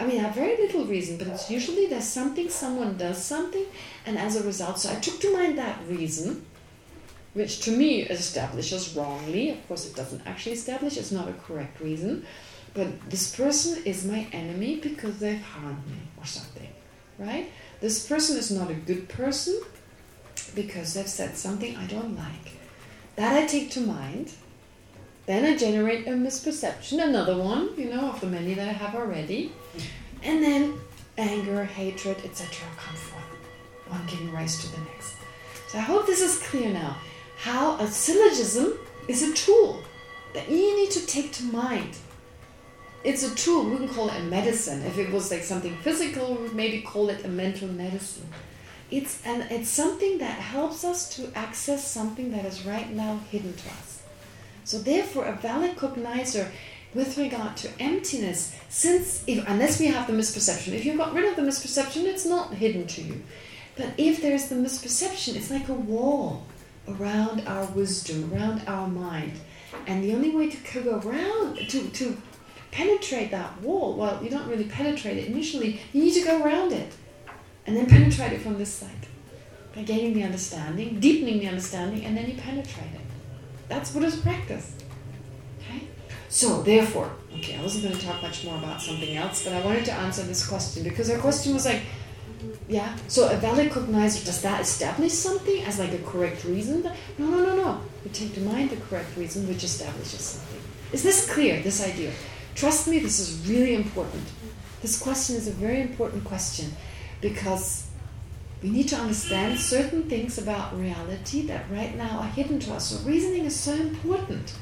Speaker 1: I mean, I have very little reason, but it's usually there's something, someone does something, and as a result, so I took to mind that reason, which to me establishes wrongly. Of course, it doesn't actually establish. It's not a correct reason. But this person is my enemy because they've harmed me or something, right? This person is not a good person because they've said something I don't like. That I take to mind. Then I generate a misperception, another one, you know, of the many that I have already. And then anger, hatred, etc. come forth. One giving rise to the next. So I hope this is clear now how a syllogism is a tool that you need to take to mind. It's a tool, we wouldn't call it a medicine. If it was like something physical, we would maybe call it a mental medicine. It's and it's something that helps us to access something that is right now hidden to us. So therefore, a valid cognizer with regard to emptiness, since if unless we have the misperception, if you've got rid of the misperception, it's not hidden to you. But if there's the misperception, it's like a wall around our wisdom, around our mind. And the only way to go around, to, to penetrate that wall, well, you don't really penetrate it initially, you need to go around it. And then penetrate it from this side. By gaining the understanding, deepening the understanding, and then you penetrate it. That's Buddhist practice. Okay? So, therefore, okay, I wasn't going to talk much more about something else, but I wanted to answer this question because our question was like, Yeah. So a valid cognizer does that establish something as like a correct reason? No, no, no, no. We take to mind the correct reason, which establishes something. Is this clear? This idea? Trust me, this is really important. This question is a very important question because we need to understand certain things about reality that right now are hidden to us. So reasoning is so important.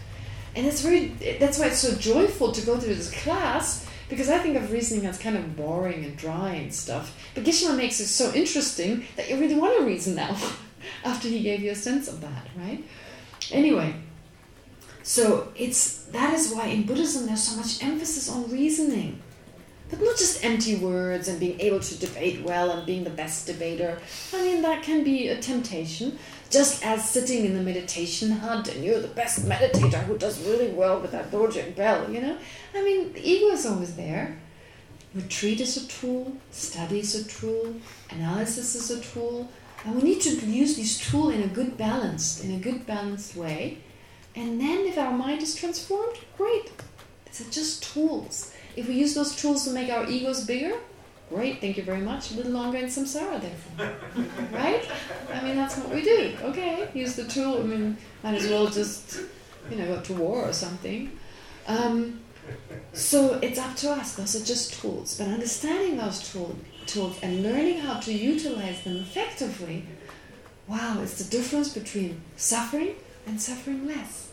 Speaker 1: And it's very that's why it's so joyful to go through this class because I think of reasoning as kind of boring and dry and stuff. But Geshe-la makes it so interesting that you really want to reason now after he gave you a sense of that, right? Anyway, so it's that is why in Buddhism there's so much emphasis on reasoning. But not just empty words and being able to debate well and being the best debater. I mean, that can be a temptation. Just as sitting in the meditation hut and you're the best meditator who does really well with that Dorje bell, you know? I mean, the ego is always there. Retreat is a tool, study is a tool, analysis is a tool. And we need to use these tools in a good balance, in a good balanced way. And then if our mind is transformed, great. These are just tools. If we use those tools to make our egos bigger, great, thank you very much. A little longer in samsara, therefore. right? I mean, that's what we do. Okay, use the tool. I mean, might as well just, you know, go to war or something. Um, so it's up to us. Those are just tools. But understanding those tool, tools and learning how to utilize them effectively, wow, it's the difference between suffering and suffering less.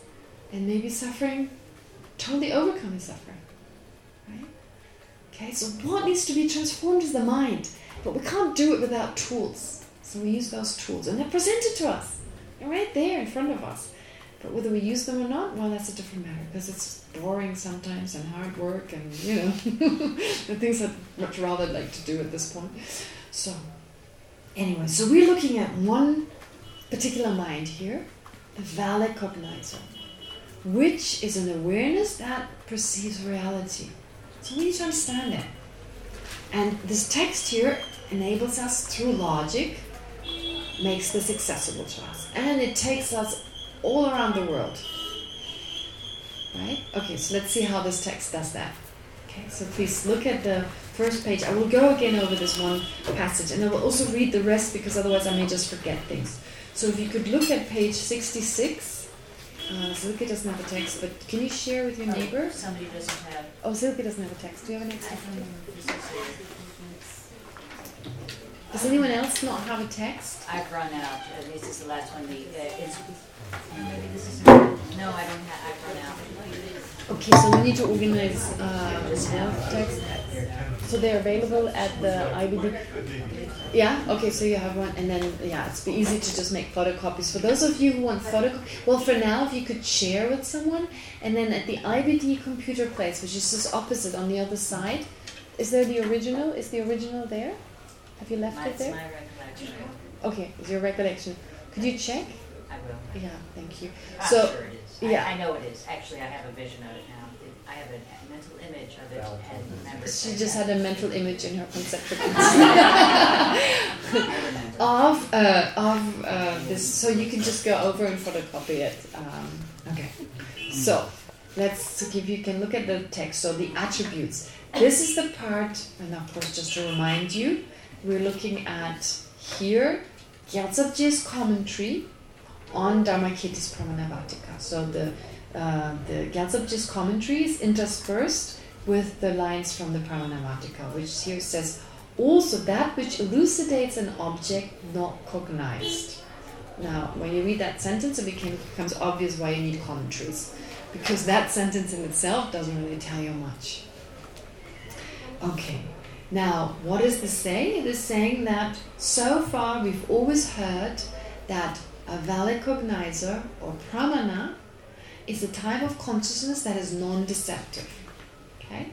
Speaker 1: And maybe suffering, totally overcoming suffering. Okay, so what needs to be transformed is the mind. But we can't do it without tools. So we use those tools. And they're presented to us. They're right there in front of us. But whether we use them or not, well, that's a different matter. Because it's boring sometimes and hard work and, you know, the things I'd much rather like to do at this point. So, anyway, so we're looking at one particular mind here, the valid cognizer, which is an awareness that perceives reality. So we need to understand it. And this text here enables us through logic, makes this accessible to us. And it takes us all around the world. Right? Okay, so let's see how this text does that. Okay, so please look at the first page. I will go again over this one passage and I will also read the rest because otherwise I may just forget things. So if you could look at page 66. Uh, Silke doesn't have a text, but can you share with your neighbor?
Speaker 2: Somebody doesn't have.
Speaker 1: Oh, Silke doesn't have a text. Do you have an extra one? Does anyone else not have a text?
Speaker 2: I've run out. Uh, This is the last one. The, uh, it's, maybe this is, no, I don't have, I've run out.
Speaker 1: Okay, so we need to organize uh, self-text. So they're available at the IBD. Yeah. Okay. So you have one, and then yeah, it's be easy to just make photocopies. For those of you who want photocopies, well, for now, if you could share with someone, and then at the IBD computer place, which is just opposite on the other side, is there the original? Is the original there? Have you left it
Speaker 2: That's
Speaker 1: there?
Speaker 2: my recollection.
Speaker 1: Okay, is your recollection? Could you check?
Speaker 2: I will.
Speaker 1: Yeah. Thank you.
Speaker 2: I'm
Speaker 1: So.
Speaker 2: Sure. I-
Speaker 1: yeah.
Speaker 2: I know it is. Actually, I have a vision of it now. It- I have a a mental image of it and remember.
Speaker 1: She just had a mental image in her conceptual
Speaker 2: I remember.
Speaker 1: of uh, of uh, this. So you can just go over and photocopy it. Um, okay. So let's give you can look at the text. So the attributes. This is the part, and of course, just to remind you, we're looking at here Gyaltsabje's commentary on Dharmakirti's Pramanavarttika. So the uh, the Gyaltsabje's commentary is interspersed with the lines from the Pramanavarttika, which here says also that which elucidates an object not cognized. Now, when you read that sentence, it becomes obvious why you need commentaries. Because that sentence in itself doesn't really tell you much. Okay, now, what does this say? It is saying that so far we've always heard that a valid cognizer or pramana is a type of consciousness that is non-deceptive. Okay?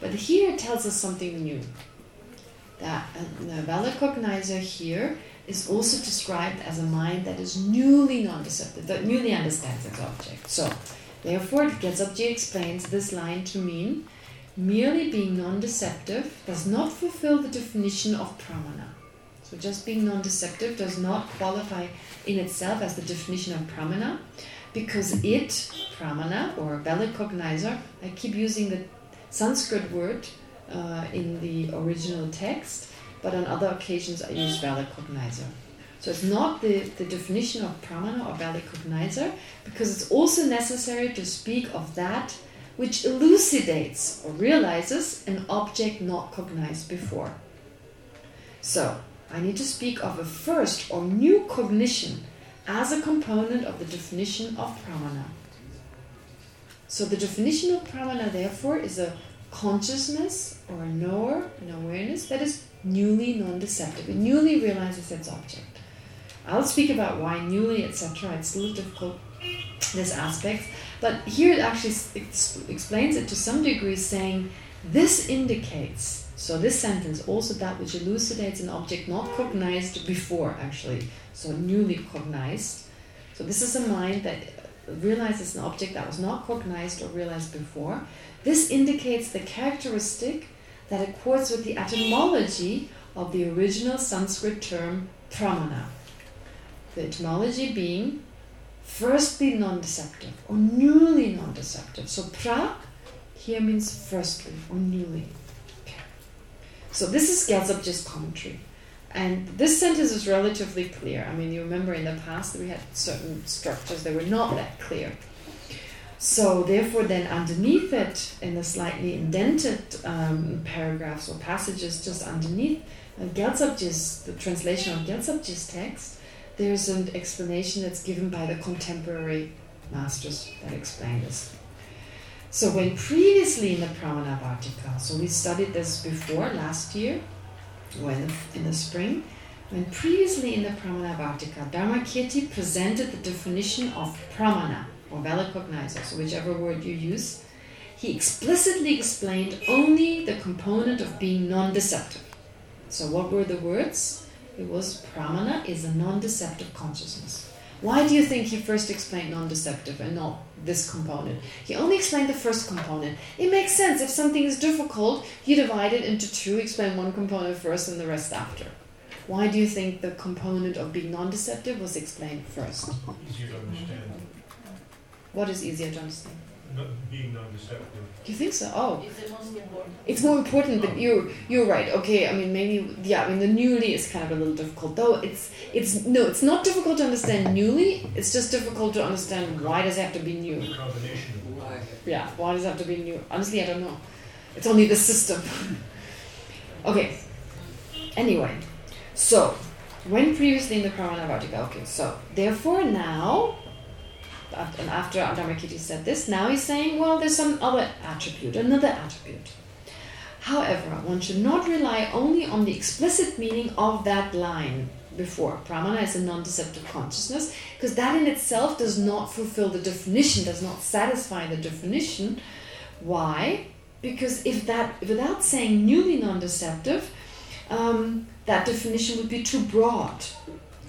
Speaker 1: But here it tells us something new. That a, a valid cognizer here is also described as a mind that is newly non-deceptive, that newly understands its object. So, therefore, Gyaltsabje explains this line to mean merely being non-deceptive does not fulfill the definition of pramana. So just being non-deceptive does not qualify in itself as the definition of pramana because it, pramana or valid cognizer, I keep using the Sanskrit word uh, in the original text, but on other occasions I use valid cognizer. So it's not the, the definition of pramana or valid cognizer, because it's also necessary to speak of that which elucidates or realizes an object not cognized before. So, I need to speak of a first or new cognition as a component of the definition of pramana. So the definition of pramana, therefore, is a consciousness or a knower, an awareness that is newly non-deceptive. It newly realizes its object. I'll speak about why newly, etc. It's a little difficult, this aspect. But here it actually explains it to some degree, saying this indicates, so this sentence, also that which elucidates an object not cognized before, actually, so newly cognized. So this is a mind that realizes an object that was not cognized or realized before. This indicates the characteristic that accords with the etymology of the original Sanskrit term pramana. The etymology being firstly non-deceptive or newly non-deceptive. So pra here means firstly or newly. So this is Gyaltsabje's commentary. And this sentence is relatively clear. I mean, you remember in the past we had certain structures that were not that clear. So therefore then underneath it, in the slightly indented um, paragraphs or passages just underneath uh, the translation of Gyaltsabje's text, there's an explanation that's given by the contemporary masters that explain this. So when previously in the Pramanavarttika, so we studied this before last year, when in the spring, when previously in the Pramanavarttika, Dharmakirti presented the definition of pramana, or valid cognizer, so whichever word you use, he explicitly explained only the component of being non-deceptive. So what were the words? It was pramana is a non-deceptive consciousness. Why do you think he first explained non-deceptive and not this component? He only explained the first component. It makes sense. If something is difficult, you divide it into two, explain one component first and the rest after. Why do you think the component of being non-deceptive was explained first?
Speaker 3: Easier to understand.
Speaker 1: What is easier to understand?
Speaker 3: Not being non-deceptive.
Speaker 1: Do you think so? Oh.
Speaker 2: Is it most important?
Speaker 1: It's more important, but you're you're right. Okay, I mean maybe yeah. I mean the newly is kind of a little difficult, though. It's it's no, it's not difficult to understand newly. It's just difficult to understand why does it have to be new.
Speaker 3: The combination of
Speaker 1: Yeah, why does it have to be new? Honestly, I don't know. It's only the system. okay. Anyway, so when previously in the Pramanavarttika, okay, so therefore now and after Dharmakirti said this, now he's saying, well, there's some other attribute, another attribute. However, one should not rely only on the explicit meaning of that line before. Pramana is a non-deceptive consciousness, because that in itself does not fulfill the definition, does not satisfy the definition. Why? Because if that, without saying newly non-deceptive, um, that definition would be too broad.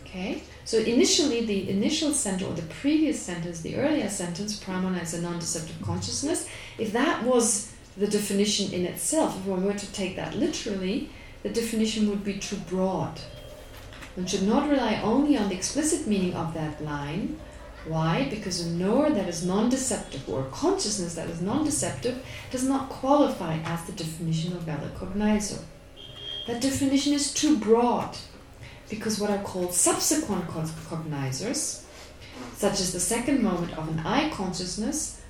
Speaker 1: Okay? So initially, the initial sentence, or the previous sentence, the earlier sentence, pramana is a non-deceptive consciousness, if that was the definition in itself, if one were to take that literally, the definition would be too broad. One should not rely only on the explicit meaning of that line. Why? Because a knower that is non-deceptive, or consciousness that is non-deceptive, does not qualify as the definition of valid cognizer. That definition is too broad because what are called subsequent cognizers, such as the second moment of an eye consciousness,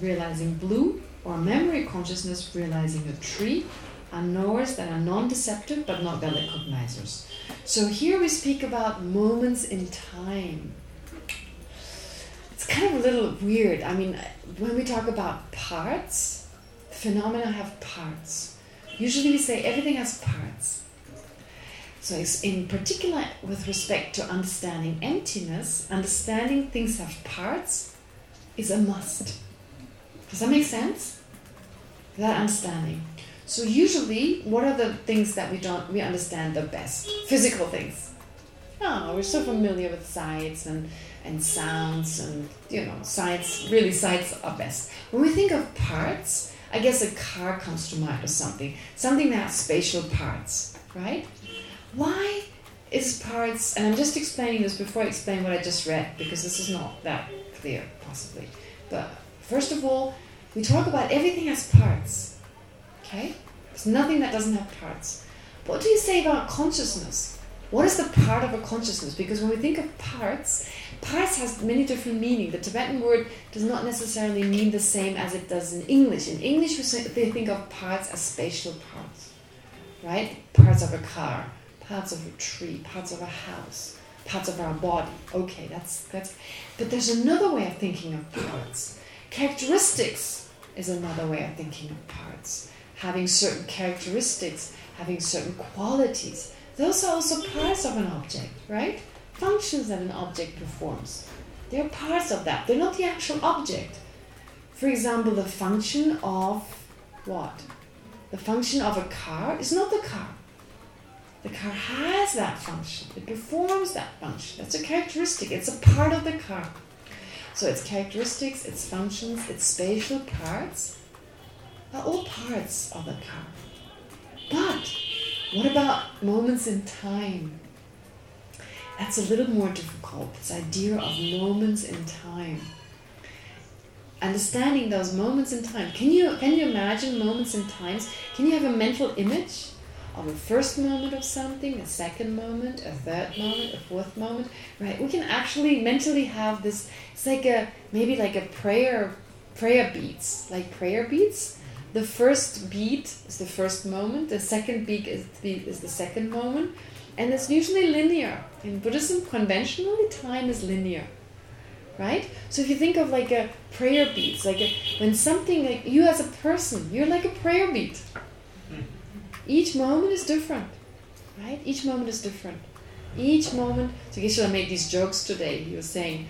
Speaker 1: realizing blue, or memory consciousness realizing a tree, are knowers that are non-deceptive but not valid cognizers. So here we speak about moments in time. It's kind of a little weird. I mean, when we talk about parts, phenomena have parts. Usually we say everything has parts. So in particular with respect to understanding emptiness, understanding things have parts is a must. Does that make sense? That understanding. So usually, what are the things that we don't we understand the best? Physical things. Oh, we're so familiar with sights and and sounds and you know sights. Really, sights are best. When we think of parts, I guess a car comes to mind or something. Something that has spatial parts, right? Why is parts, and I'm just explaining this before I explain what I just read, because this is not that clear, possibly. But first of all, we talk about everything as parts, okay? There's nothing that doesn't have parts. What do you say about consciousness? What is the part of a consciousness? Because when we think of parts, parts has many different meanings. The Tibetan word does not necessarily mean the same as it does in English. In English, we think of parts as spatial parts, right? Parts of a car, parts of a tree, parts of a house, parts of our body. Okay, that's that's. But there's another way of thinking of parts. Characteristics is another way of thinking of parts. Having certain characteristics, having certain qualities. Those are also parts of an object, right? Functions that an object performs. They're parts of that. They're not the actual object. For example, the function of what? The function of a car is not the car. The car has that function. It performs that function. That's a characteristic. It's a part of the car. So its characteristics, its functions, its spatial parts are all parts of the car. But what about moments in time? That's a little more difficult, this idea of moments in time. Understanding those moments in time. Can you can you imagine moments in times? Can you have a mental image of a first moment of something, a second moment, a third moment, a fourth moment, right? We can actually mentally have this, it's like a, maybe like a prayer, prayer beats, like prayer beats. The first beat is the first moment, the second beat is the, is the second moment, and it's usually linear. In Buddhism, conventionally, time is linear. Right? So if you think of like a prayer beats, like a, when something like you as a person, you're like a prayer beat. Each moment is different, right? Each moment is different. Each moment. So Geshe-la made these jokes today. He was saying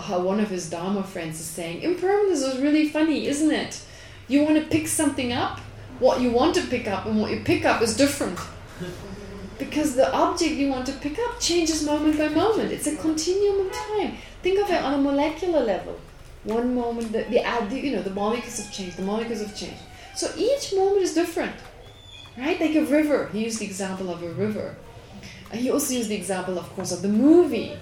Speaker 1: how one of his Dharma friends is saying, impermanence is really funny, isn't it? You want to pick something up, what you want to pick up and what you pick up is different. Because the object you want to pick up changes moment by moment. It's a continuum of time. Think of it on a molecular level. One moment, the, the you know, the molecules have changed, the molecules have changed. So each moment is different. Right? Like a river. He used the example of a river. He also used the example, of course, of the movie.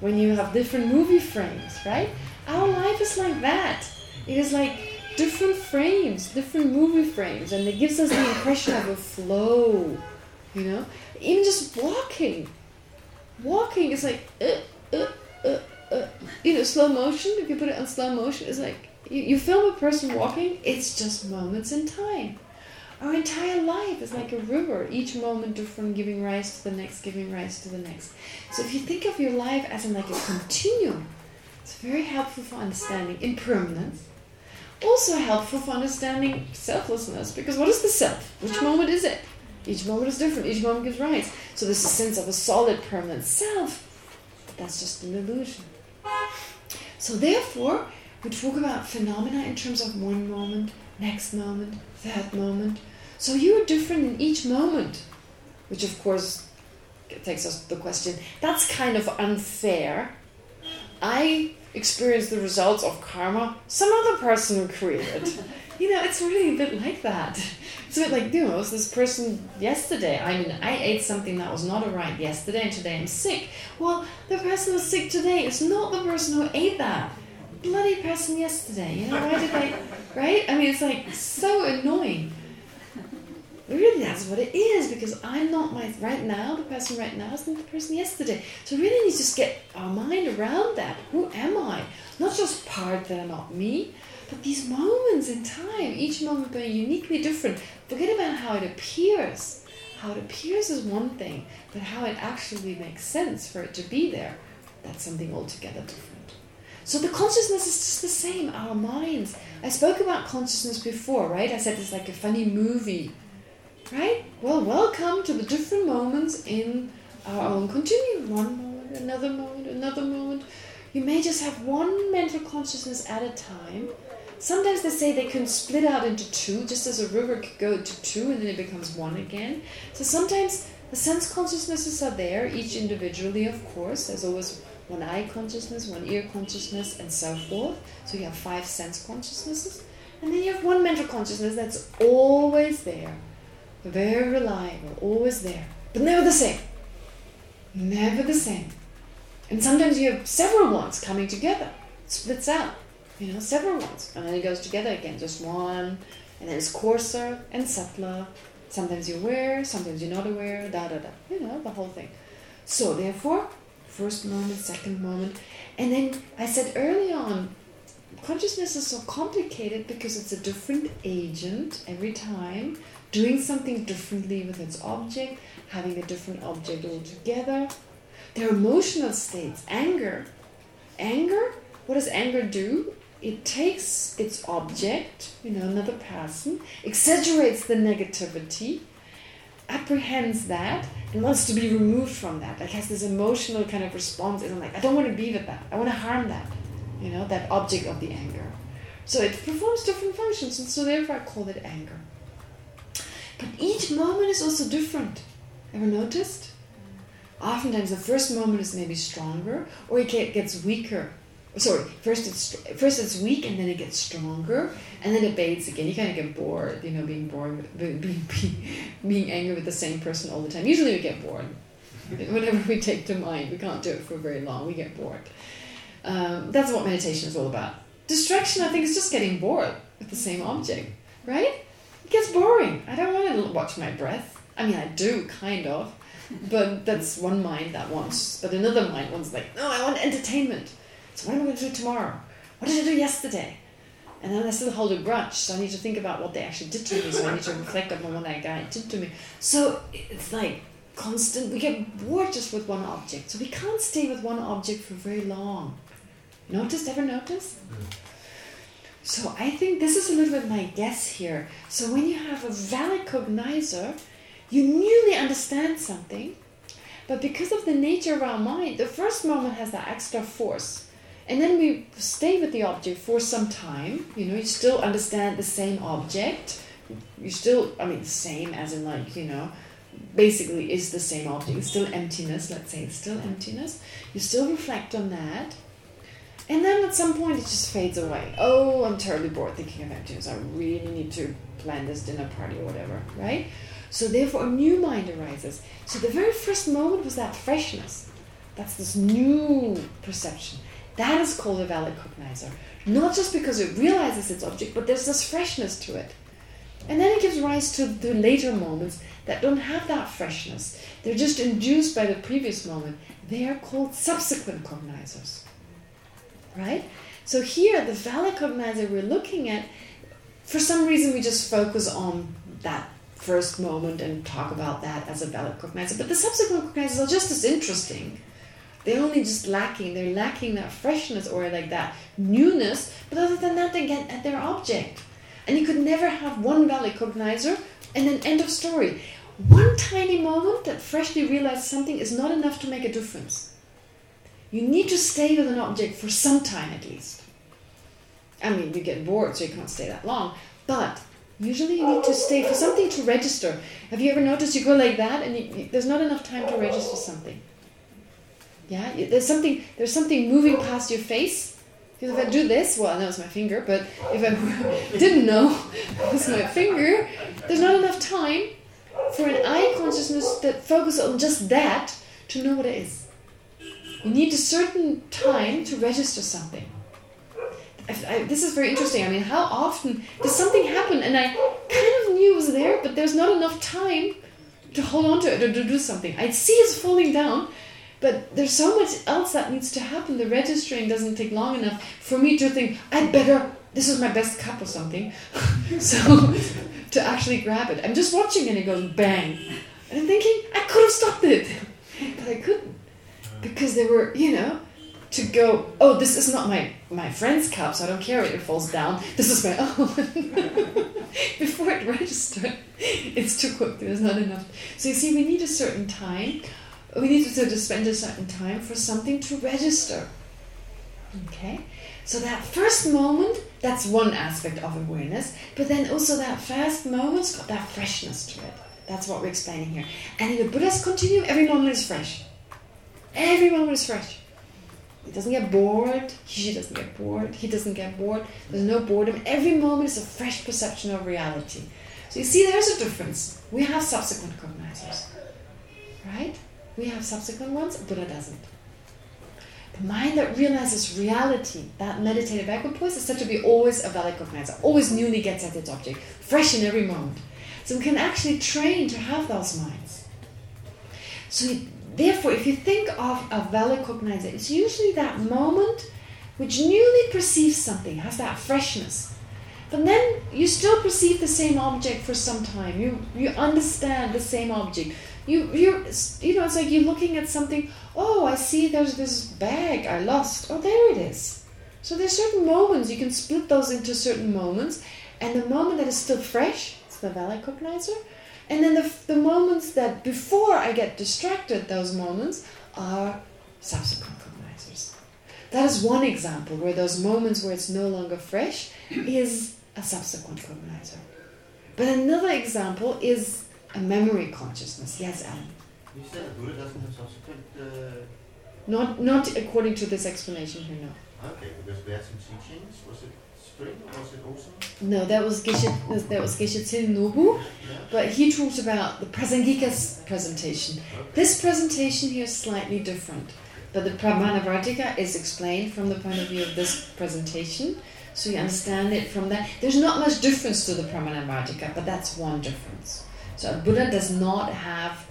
Speaker 1: When you have different movie frames, right? Our life is like that. It is like different frames, different movie frames. And it gives us the impression of a flow. You know? Even just walking. Walking is like... Uh, uh, uh, uh. You know, slow motion, if you put it on slow motion, it's like... You, you film a person walking, it's just moments in time. Our entire life is like a river, each moment different, giving rise to the next, giving rise to the next. So if you think of your life as in like a continuum, it's very helpful for understanding impermanence. Also helpful for understanding selflessness, because what is the self? Which moment is it? Each moment is different, each moment gives rise. So there's a sense of a solid, permanent self. That's just an illusion. So therefore, we talk about phenomena in terms of one moment, next moment, third moment, so you are different in each moment, which of course takes us to the question, that's kind of unfair. I experienced the results of karma some other person created. you know, it's really a bit like that. It's a bit like, you know, was this person yesterday. I mean, I ate something that was not alright yesterday and today I'm sick. Well, the person who's sick today is not the person who ate that. Bloody person yesterday, you know, why did they, right? I mean, it's like so annoying really that's what it is because I'm not my right now the person right now isn't the person yesterday. So really need to just get our mind around that. Who am I? Not just part that are not me but these moments in time each moment being uniquely different. Forget about how it appears. How it appears is one thing but how it actually makes sense for it to be there that's something altogether different. So the consciousness is just the same our minds. I spoke about consciousness before right? I said it's like a funny movie Right? Well, welcome to the different moments in our own continuum. One moment, another moment, another moment. You may just have one mental consciousness at a time. Sometimes they say they can split out into two, just as a river could go to two and then it becomes one again. So sometimes the sense consciousnesses are there, each individually, of course. There's always one eye consciousness, one ear consciousness, and so forth. So you have five sense consciousnesses. And then you have one mental consciousness that's always there very reliable, always there, but never the same. Never the same. And sometimes you have several ones coming together. It splits out, you know, several ones. And then it goes together again, just one, and then it's coarser and subtler, Sometimes you're aware, sometimes you're not aware, da da da. You know, the whole thing. So therefore, first moment, second moment. And then I said early on, consciousness is so complicated because it's a different agent every time, doing something differently with its object, having a different object altogether. Their emotional states. Anger. Anger, what does anger do? It takes its object, you know, another person, exaggerates the negativity, apprehends that, and wants to be removed from that. Like has this emotional kind of response. And I'm like, I don't want to be with that. I want to harm that, you know, that object of the anger. So it performs different functions, and so therefore I call it anger. But each moment is also different. Ever noticed? Oftentimes the first moment is maybe stronger, or it gets weaker. Sorry, first it's first it's weak, and then it gets stronger, and then it fades again. You kind of get bored, you know, being bored, being, being, being angry with the same person all the time. Usually we get bored. Whenever we take to mind, we can't do it for very long. We get bored. Um, that's what meditation is all about. Distraction, I think, is just getting bored with the same object, right? It gets boring. I don't want to watch my breath. I mean, I do, kind of. But that's one mind that wants. But another mind wants like, no, I want entertainment. So what am I going to do tomorrow? What did I do yesterday? And then I still hold a grudge, so I need to think about what they actually did to me, so I need to reflect on what that guy did to me. So it's like constant, we get bored just with one object. So we can't stay with one object for very long. Noticed? Ever noticed? Mm. So I think this is a little bit my guess here. So when you have a valid cognizer, you newly understand something, but because of the nature of our mind, the first moment has that extra force. And then we stay with the object for some time. You know, you still understand the same object. You still, I mean, same as in like, you know, basically is the same object. It's still emptiness, let's say it's still emptiness. You still reflect on that. And then at some point it just fades away. Oh, I'm terribly bored thinking of emptiness. I really need to plan this dinner party or whatever, right? So therefore a new mind arises. So the very first moment was that freshness. That's this new perception. That is called a valid cognizer. Not just because it realizes its object, but there's this freshness to it. And then it gives rise to the later moments that don't have that freshness. They're just induced by the previous moment. They are called subsequent cognizers. Right? So here, the valid cognizer we're looking at, for some reason we just focus on that first moment and talk about that as a valid cognizer. But the subsequent cognizers are just as interesting. They're only just lacking. They're lacking that freshness or like that newness. But other than that, they get at their object. And you could never have one valid cognizer and then end of story. One tiny moment that freshly realized something is not enough to make a difference. You need to stay with an object for some time at least. I mean, you get bored, so you can't stay that long. But usually you need to stay for something to register. Have you ever noticed you go like that and you, there's not enough time to register something? Yeah, there's something there's something moving past your face. Because if I do this, well, know it's my finger, but if I didn't know it's my finger, there's not enough time for an eye consciousness that focuses on just that to know what it is. You need a certain time to register something. I, this is very interesting. I mean, how often does something happen and I kind of knew it was there, but there's not enough time to hold on to it or to do something. I see it's falling down, but there's so much else that needs to happen. The registering doesn't take long enough for me to think, I'd better, this is my best cup or something. so, to actually grab it. I'm just watching and it goes bang. And I'm thinking, I could have stopped it. But I couldn't. Because they were, you know, to go, oh, this is not my, my friend's cup, so I don't care if it falls down. This is my own. Before it registered, it's too quick. There's not enough. So you see, we need a certain time. We need to, to spend a certain time for something to register. Okay? So that first moment, that's one aspect of awareness. But then also that first moment's got that freshness to it. That's what we're explaining here. And in the Buddha's continuum, every moment is fresh. Every moment is fresh. He doesn't get bored. She doesn't get bored. He doesn't get bored. There's no boredom. Every moment is a fresh perception of reality. So you see, there's a difference. We have subsequent cognizers. Right? We have subsequent ones. Buddha doesn't. The mind that realizes reality, that meditative equipoise, is said to be always a valid cognizer. Always newly gets at its object. Fresh in every moment. So we can actually train to have those minds. So therefore, if you think of a valid cognizer, it's usually that moment which newly perceives something, has that freshness. But then you still perceive the same object for some time. You you understand the same object. You you you know it's like you're looking at something. Oh, I see. There's this bag I lost. Oh, there it is. So there's certain moments you can split those into certain moments, and the moment that is still fresh, it's the valid cognizer. And then the, the moments that before I get distracted, those moments are subsequent cognizers. That is one example where those moments where it's no longer fresh is a subsequent cognizer. But another example is a memory consciousness. Yes, Alan?
Speaker 4: You said the Buddha doesn't have subsequent... Uh...
Speaker 1: Not, not according to this explanation here, no.
Speaker 4: Okay, because we had some teachings. Was it spring was it autumn?
Speaker 1: No, that was Geshe, that was Geshe Nobu,
Speaker 4: Yeah.
Speaker 1: but he talks about the Prasangika's presentation.
Speaker 4: Okay.
Speaker 1: This presentation here is slightly different, but the Pramanavarttika is explained from the point of view of this presentation, so you understand it from that. There's not much difference to the Pramanavarttika, but that's one difference. So a Buddha does not have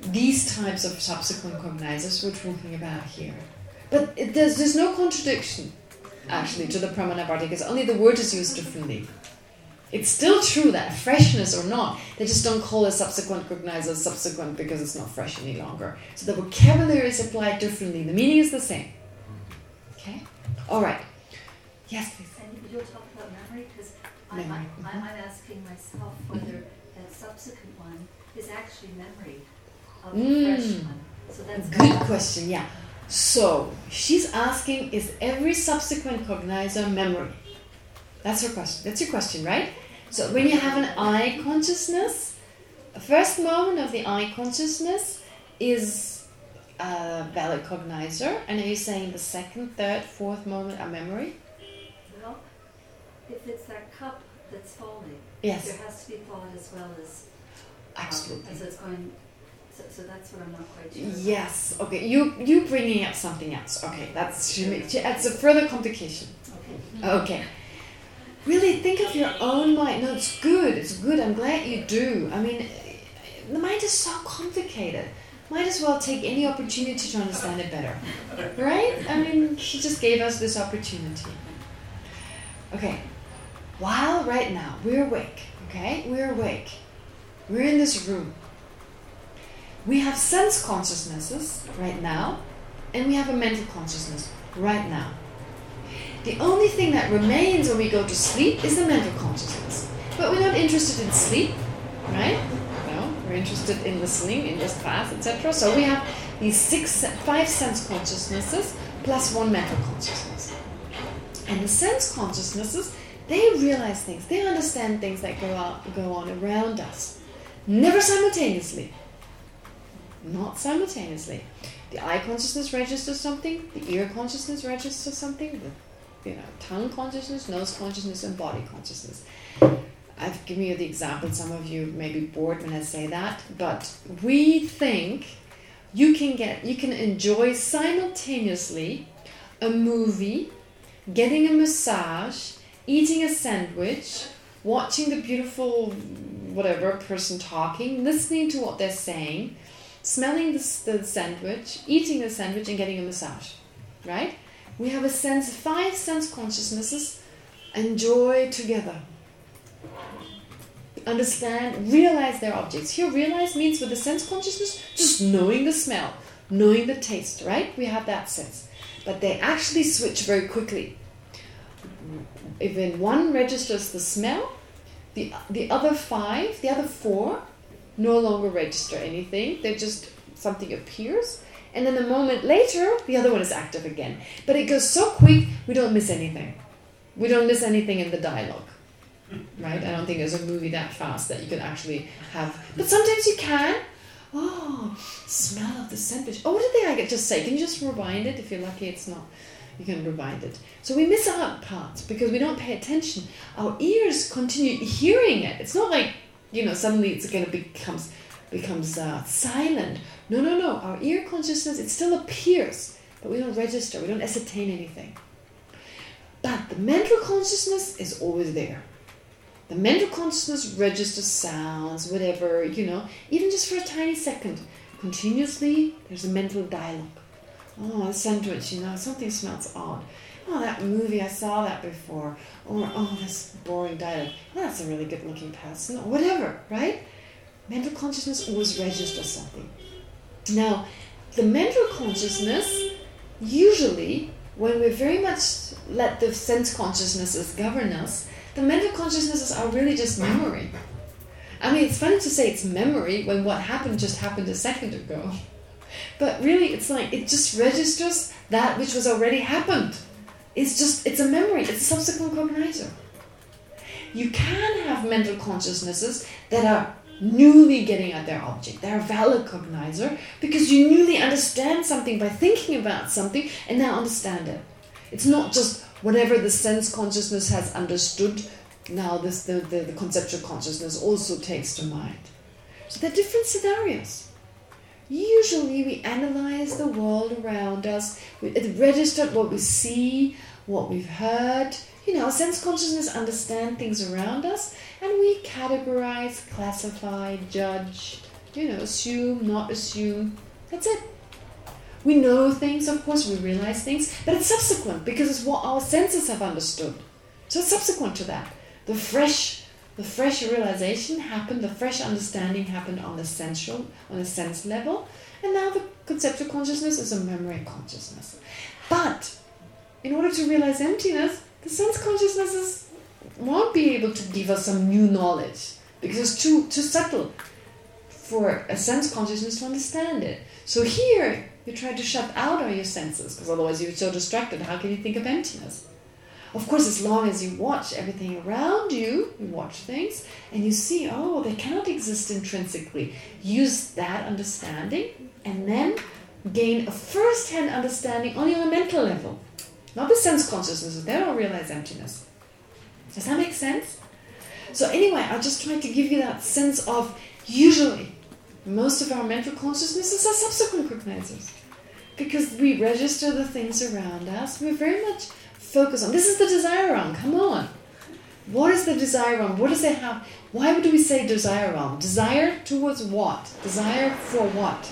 Speaker 1: these types of subsequent cognizers we're talking about here. But it, there's, there's no contradiction, actually, to the Pramanavarttikas, only the word is used differently. It's still true that freshness or not, they just don't call a subsequent cognizer subsequent because it's not fresh any longer. So the vocabulary is applied differently. The meaning is the same. Okay? All right. Yes, please.
Speaker 5: And you're talking about memory, because I'm,
Speaker 1: Memory,
Speaker 5: I'm. I'm asking myself whether that subsequent one is actually memory of
Speaker 1: Mm.
Speaker 5: the fresh one. So that's
Speaker 1: Good question, yeah. So, she's asking, is every subsequent cognizer memory? That's her question. That's your question, right? So, when you have an eye consciousness, the first moment of the eye consciousness is a valid cognizer. And are you saying the second, third, fourth moment are memory?
Speaker 5: Well, if it's that cup that's falling,
Speaker 1: Yes,
Speaker 5: there has to be thought as well as um,
Speaker 1: absolutely.
Speaker 5: as it's going. So, so that's what I'm not quite sure. about.
Speaker 1: Yes. Okay. You you bringing up something else. Okay. That's she, she adds a further complication.
Speaker 5: Okay.
Speaker 1: Okay. Really think of your own mind. No, it's good. It's good. I'm glad you do. I mean, the mind is so complicated. Might as well take any opportunity to understand it better. Right? I mean, she just gave us this opportunity. Okay. While right now we're awake, okay? We're awake. We're in this room. We have sense consciousnesses right now, and we have a mental consciousness right now. The only thing that remains when we go to sleep is the mental consciousness. But we're not interested in sleep, right? No, we're interested in listening, in this class, etc. So we have these six, five sense consciousnesses plus one mental consciousness. And the sense consciousnesses, they realize things, they understand things that go out, go on around us. Never simultaneously. Not simultaneously. The eye consciousness registers something, the ear consciousness registers something, the you know, tongue consciousness, nose consciousness, and body consciousness. I've given you the example, some of you may be bored when I say that, but we think you can get you can enjoy simultaneously a movie, getting a massage, eating a sandwich, watching the beautiful whatever person talking, listening to what they're saying, smelling the, the sandwich, eating the sandwich, and getting a massage. Right? We have a sense, five sense consciousnesses enjoy together. Understand, realize their objects. Here, realize means with the sense consciousness, just knowing the smell, knowing the taste, right? We have that sense. But they actually switch very quickly. If in one registers the smell, the, the other five, the other four, no longer register anything. They just, something appears. And then a moment later, the other one is active again. But it goes so quick, we don't miss anything. We don't miss anything in the dialogue. Right? I don't think there's a movie that fast that you can actually have. But sometimes you can. Oh, smell of the sandwich. Oh, what did they I just say? Can you just rewind it? If you're lucky, it's not. You can rewind it. So we miss out parts because we don't pay attention. Our ears continue hearing it. It's not like, you know, suddenly it's going to becomes becomes uh, silent. No, no, no. Our ear consciousness, it still appears, but we don't register. We don't ascertain anything. But the mental consciousness is always there. The mental consciousness registers sounds, whatever, you know, even just for a tiny second. Continuously, there's a mental dialogue. Oh, the sandwich, you know, something smells odd. Oh, that movie, I saw that before. Or, oh, this boring dialogue. Oh, that's a really good looking person. Or whatever, right? Mental consciousness always registers something. Now, the mental consciousness, usually, when we very much let the sense consciousnesses govern us, the mental consciousnesses are really just memory. I mean, it's funny to say it's memory when what happened just happened a second ago. But really, it's like, it just registers that which was already happened. It's just, it's a memory, it's a subsequent cognizer. You can have mental consciousnesses that are newly getting at their object. They're a valid cognizer because you newly understand something by thinking about something and now understand it. It's not just whatever the sense consciousness has understood, now this the, the, the conceptual consciousness also takes to mind. So they're different scenarios. Usually we analyze the world around us, we register what we see, what we've heard, you know, sense consciousness understand things around us, and we categorize, classify, judge, you know, assume, not assume. That's it. We know things, of course, we realize things, but it's subsequent because it's what our senses have understood. So it's subsequent to that. The fresh, the fresh realization happened, the fresh understanding happened on the sensual, on a sense level, and now the conceptual consciousness is a memory consciousness. But in order to realize emptiness, the sense consciousnesses won't be able to give us some new knowledge because it's too too subtle for a sense consciousness to understand it. So here, you try to shut out all your senses because otherwise you're so distracted. How can you think of emptiness? Of course, as long as you watch everything around you, you watch things, and you see, oh, they cannot exist intrinsically. Use that understanding and then gain a first-hand understanding only on a mental level. Not the sense consciousness. They don't realize emptiness. Does that make sense? So anyway, I just tried to give you that sense of usually most of our mental consciousnesses are subsequent cognizers. Because we register the things around us. We're very much focused on, this is the desire realm, come on. What is the desire realm? What does it have? Why do we say desire realm? Desire towards what? Desire for what?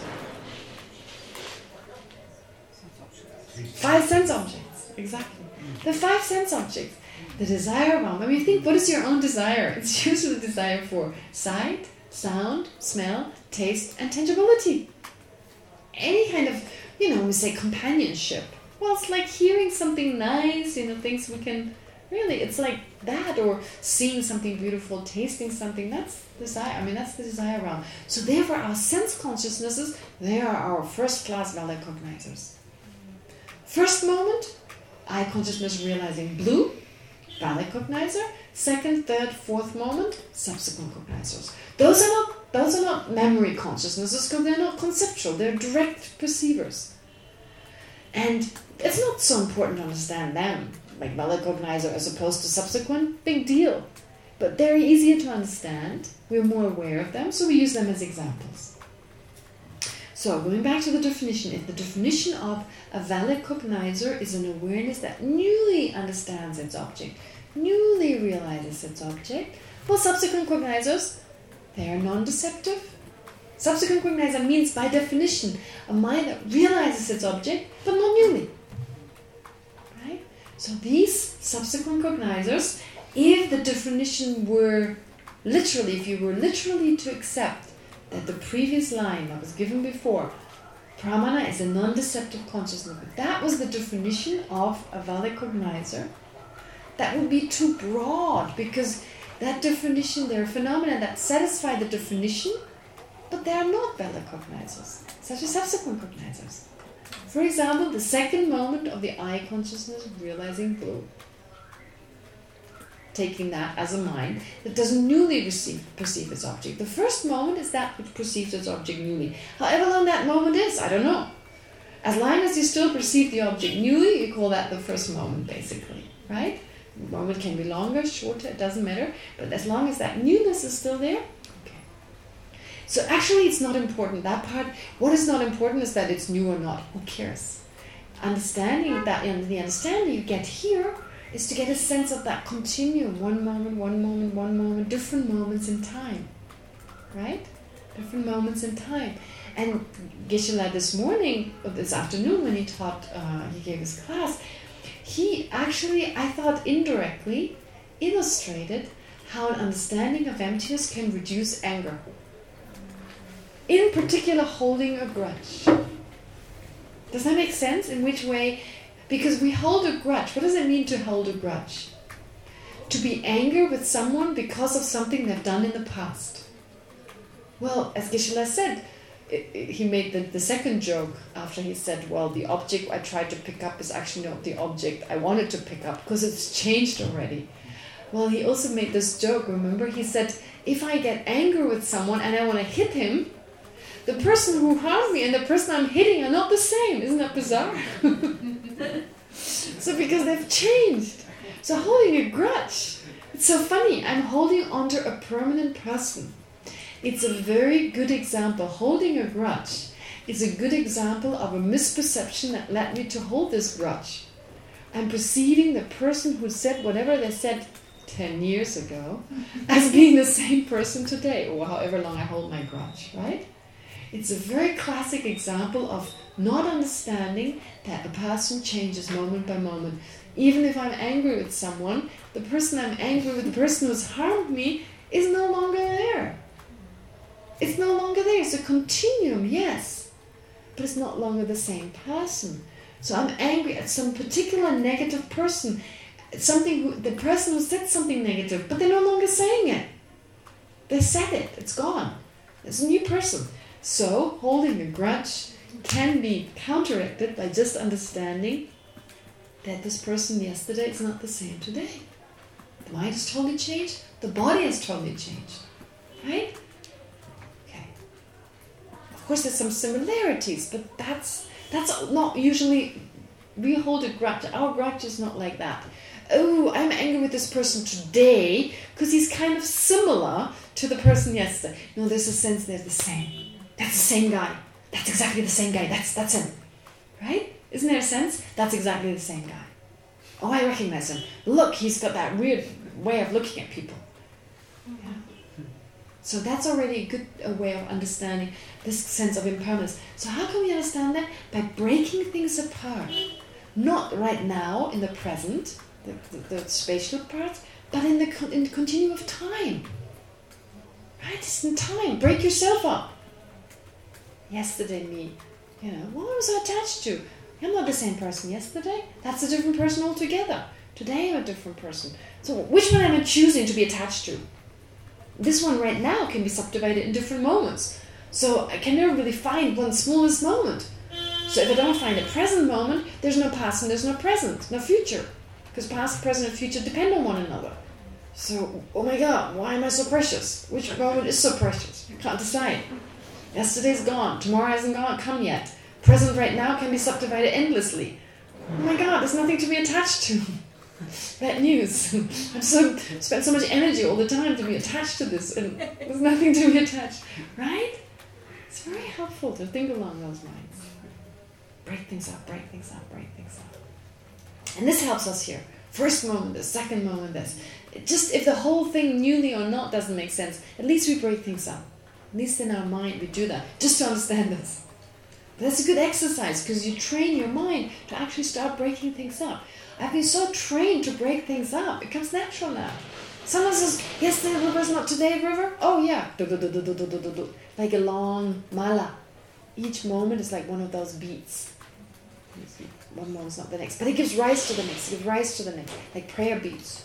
Speaker 1: Five sense objects, exactly. The five sense objects. The desire realm. When you think, what is your own desire? It's usually desire for sight, sound, smell, taste, and tangibility. Any kind of, you know, we say companionship. Well, it's like hearing something nice, you know, things we can, really, it's like that, or seeing something beautiful, tasting something, that's desire, I mean, that's the desire realm. So therefore, our sense consciousnesses, they are our first-class valid cognizers. First moment, eye consciousness realizing blue, valid cognizer. Second, third, fourth moment, subsequent cognizers. Those are not those are not memory consciousnesses because they're not conceptual. They're direct perceivers. And it's not so important to understand them, like valid cognizer as opposed to subsequent. Big deal. But they're easier to understand. We're more aware of them, so we use them as examples. So going back to the definition, if the definition of a valid cognizer is an awareness that newly understands its object, newly realizes its object, well, subsequent cognizers, they are non-deceptive. Subsequent cognizer means, by definition, a mind that realizes its object, but not newly. So these subsequent cognizers, if the definition were literally, if you were literally to accept that the previous line that was given before, pramana is a non-deceptive consciousness, if that was the definition of a valid cognizer, that would be too broad because that definition, there are phenomena that satisfy the definition, but they are not valid cognizers, such as subsequent cognizers. For example, the second moment of the eye consciousness realizing blue, taking that as a mind that doesn't newly receive, perceive its object. The first moment is that which perceives its object newly. However long that moment is, I don't know. As long as you still perceive the object newly, you call that the first moment, basically, right? The moment can be longer, shorter, it doesn't matter. But as long as that newness is still there. So actually it's not important. That part, what is not important is that it's new or not. Who cares? Understanding that, in the understanding you get here, is to get a sense of that continuum, one moment, one moment, one moment, different moments in time, right? Different moments in time. And Geshe-la this morning, or this afternoon when he taught, uh, he gave his class, he actually, I thought indirectly, illustrated how an understanding of emptiness can reduce anger. In particular, holding a grudge. Does that make sense? In which way? Because we hold a grudge. What does it mean to hold a grudge? To be angry with someone because of something they've done in the past. Well, as Geshe-la said, he made the, the second joke after he said, well, the object I tried to pick up is actually not the object I wanted to pick up because it's changed already. Well, he also made this joke, remember? He said, if I get angry with someone and I want to hit him, the person who harmed me and the person I'm hitting are not the same. Isn't that bizarre? so because they've changed. So holding a grudge, it's so funny. I'm holding onto a permanent person. It's a very good example. Holding a grudge is a good example of a misperception that led me to hold this grudge. I'm perceiving the person who said whatever they said 10 years ago as being the same person today, or however long I hold my grudge, right? It's a very classic example of not understanding that a person changes moment by moment. Even if I'm angry with someone, the person I'm angry with, the person who's harmed me, is no longer there. It's no longer there. It's a continuum, yes. But it's not longer the same person. So I'm angry at some particular negative person something who, the person who said something negative, but they're no longer saying it. They said it. It's gone. It's a new person. So holding a grudge can be counteracted by just understanding that this person yesterday is not the same today. The mind has totally changed. The body has totally changed. Right? Okay. Of course, there's some similarities, but that's that's not usually we hold a grudge. Our grudge is not like that oh, I'm angry with this person today because he's kind of similar to the person yesterday. No, there's a sense they're the same. That's the same guy. That's exactly the same guy. That's that's him. Right? Isn't there a sense? That's exactly the same guy. Oh, I recognize him. Look, he's got that weird way of looking at people. Yeah. So that's already a good a way of understanding this sense of impermanence. So how can we understand that? By breaking things apart. Not right now, in the present, the, the, the spatial part, but in the in the continuum of time. Right? It's in time. Break yourself up. Yesterday me, you know, what was I attached to? I'm not the same person yesterday. That's a different person altogether. Today I'm a different person. So which one am I choosing to be attached to? This one right now can be subdivided in different moments. So I can never really find one smallest moment. So if I don't find a present moment, there's no past and there's no present, no future. Because past, present, and future depend on one another. So, oh my god, why am I so precious? Which moment is so precious? I can't decide. Yesterday's gone. Tomorrow hasn't gone, come yet. Present right now can be subdivided endlessly. Oh my god, there's nothing to be attached to. Bad news. I've so spent so much energy all the time to be attached to this, and there's nothing to be attached. Right? It's very helpful to think along those lines. Break things up, break things up, break things up. And this helps us here. First moment, the second moment, this. Just if the whole thing, newly or not, doesn't make sense, at least we break things up. At least in our mind we do that, just to understand this. But that's a good exercise because you train your mind to actually start breaking things up. I've been so trained to break things up. It comes natural now. Someone says, yesterday river's not today river. Oh yeah. Like a long mala. Each moment is like one of those beats one moment's not the next. But it gives rise to the next, it gives rise to the next. Like prayer beats.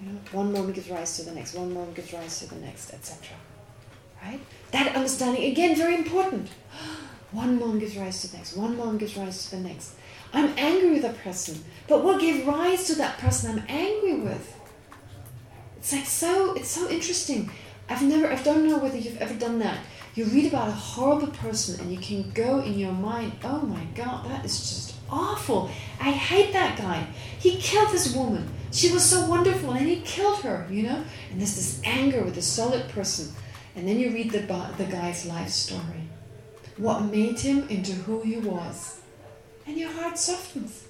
Speaker 1: You know, one moment gives rise to the next, one moment gives rise to the next, etc. Right? That understanding, again, very important. One moment gives rise to the next, one moment gives rise to the next. I'm angry with a person, but what gave rise to that person I'm angry with? It's like so, it's so interesting. I've never, I don't know whether you've ever done that. You read about a horrible person and you can go in your mind, oh my God, that is just awful. I hate that guy. He killed this woman. She was so wonderful and he killed her, you know? And there's this anger with a solid person. And then you read the, the guy's life story. What made him into who he was. And your heart softens.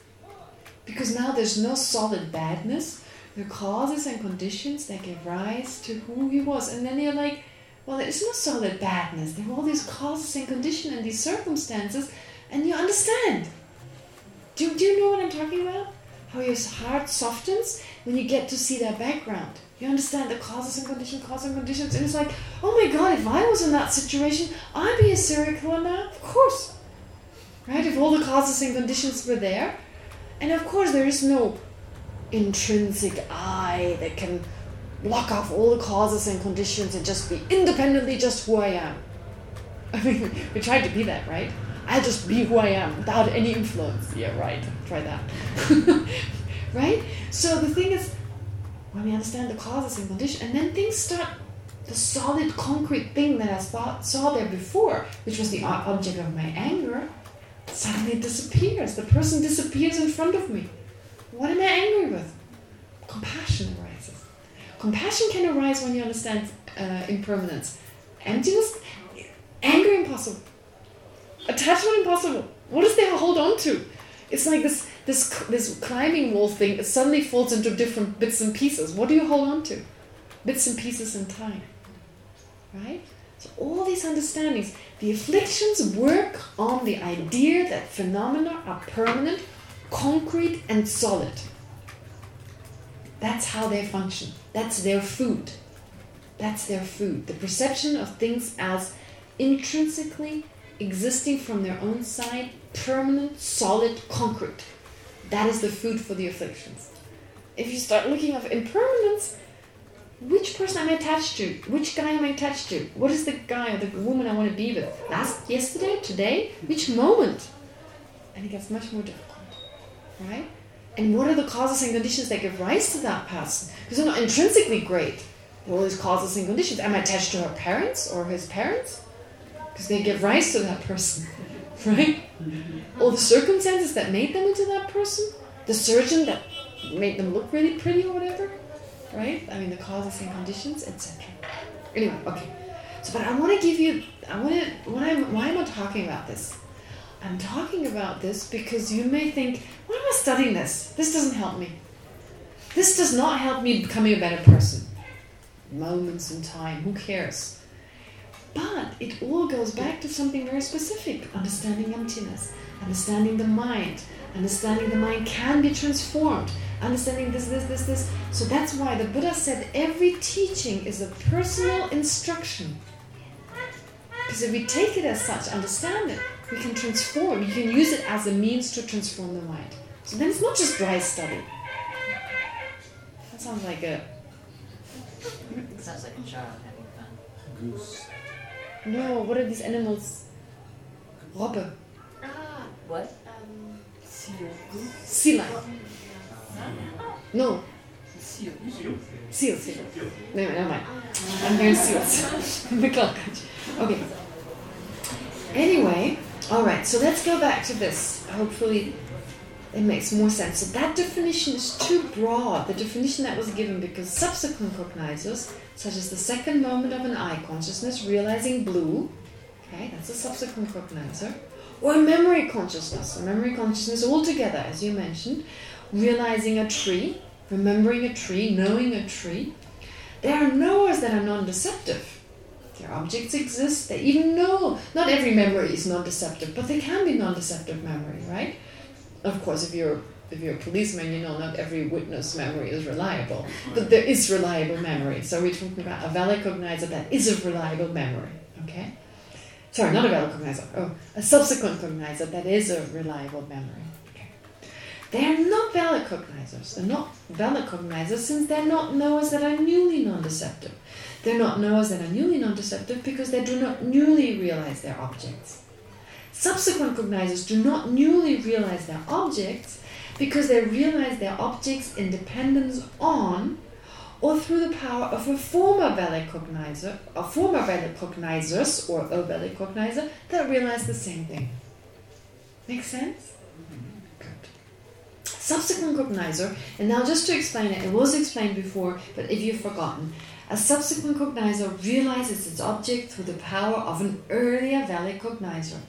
Speaker 1: Because now there's no solid badness. The causes and conditions that give rise to who he was. And then you're like, well, there's no solid badness. There are all these causes and conditions and these circumstances, and you understand. Do, do you know what I'm talking about? How your heart softens when you get to see their background. You understand the causes and conditions, causes and conditions, and it's like, oh my god, if I was in that situation, I'd be a serial killer now. Of course. Right? If all the causes and conditions were there. And of course there is no intrinsic I that can block off all the causes and conditions and just be independently just who I am. I mean, we try to be that, right? I'll just be who I am without any influence. Yeah, right. Try that. right? So the thing is, when we understand the causes and conditions, and then things start, the solid, concrete thing that I saw, saw there before, which was the object of my anger, suddenly disappears. The person disappears in front of me. What am I angry with? Compassion arises. Compassion can arise when you understand uh, impermanence. Emptiness, anger impossible. Attachment impossible. What is there to hold on to? It's like this this this climbing wall thing. Suddenly falls into different bits and pieces. What do you hold on to? Bits and pieces in time. Right? So all these understandings, the afflictions work on the idea that phenomena are permanent, concrete and solid. That's how they function. That's their food. That's their food. The perception of things as intrinsically existing from their own side, permanent, solid, concrete. That is the food for the afflictions. If you start looking at impermanence, which person am I attached to? Which guy am I attached to? What is the guy or the woman I want to be with? Last, yesterday, today? Which moment? And it gets much more difficult, right? And what are the causes and conditions that give rise to that person? Because they're not intrinsically great. There are all these causes and conditions. Am I attached to her parents or his parents? Because they give rise to that person, right? All the circumstances that made them into that person, the surgeon that made them look really pretty or whatever, right? I mean, the causes and conditions, etc. Anyway, okay. So, but I want to give you, I want to, why am, why am I talking about this? I'm talking about this because you may think, why am I studying this? This doesn't help me. This does not help me becoming a better person. Moments in time, who cares? But it all goes back to something very specific. Understanding emptiness, understanding the mind, understanding the mind can be transformed, understanding this, this, this, this. So that's why the Buddha said every teaching is a personal instruction. Because if we take it as such, understand it, we can transform. You can use it as a means to transform the mind. So then it's not just dry study. That sounds like a...
Speaker 2: Sounds like a child having fun.
Speaker 4: Goose.
Speaker 1: No, what are these animals? Robbe.
Speaker 6: Ah,
Speaker 2: What?
Speaker 6: um,
Speaker 1: Sea lion. No.
Speaker 6: seal.
Speaker 1: Seal, seal. No, never mind. I'm doing seals. the clock. Okay. Anyway, all right. So let's go back to this. Hopefully, it makes more sense. So that definition is too broad. The definition that was given because subsequent cognizers, such as the second moment of an eye consciousness, realizing blue. Okay, that's a subsequent cognizer. Or memory consciousness, a memory consciousness altogether, as you mentioned, realizing a tree, remembering a tree, knowing a tree. There are knowers that are non-deceptive. Their objects exist, they even know. Not every memory is non-deceptive, but they can be non-deceptive memory, right? Of course, if you're if you're a policeman, you know not every witness memory is reliable, but there is reliable memory. So we're talking about a valid cognizer that is a reliable memory, okay? Sorry, not a valid cognizer. Oh, a subsequent cognizer that is a reliable memory. Okay. They are not valid cognizers. They're not valid cognizers since they're not knowers that are newly non-deceptive. They're not knowers that are newly non-deceptive because they do not newly realize their objects. Subsequent cognizers do not newly realize their objects because they realize their objects independence on or through the power of a former valid cognizer, a former valid cognizers, or a valid cognizer that realize the same thing. Make sense? Good. Subsequent cognizer, and now just to explain it, it was explained before, but if you've forgotten, a subsequent cognizer realizes its object through the power of an earlier valid cognizer.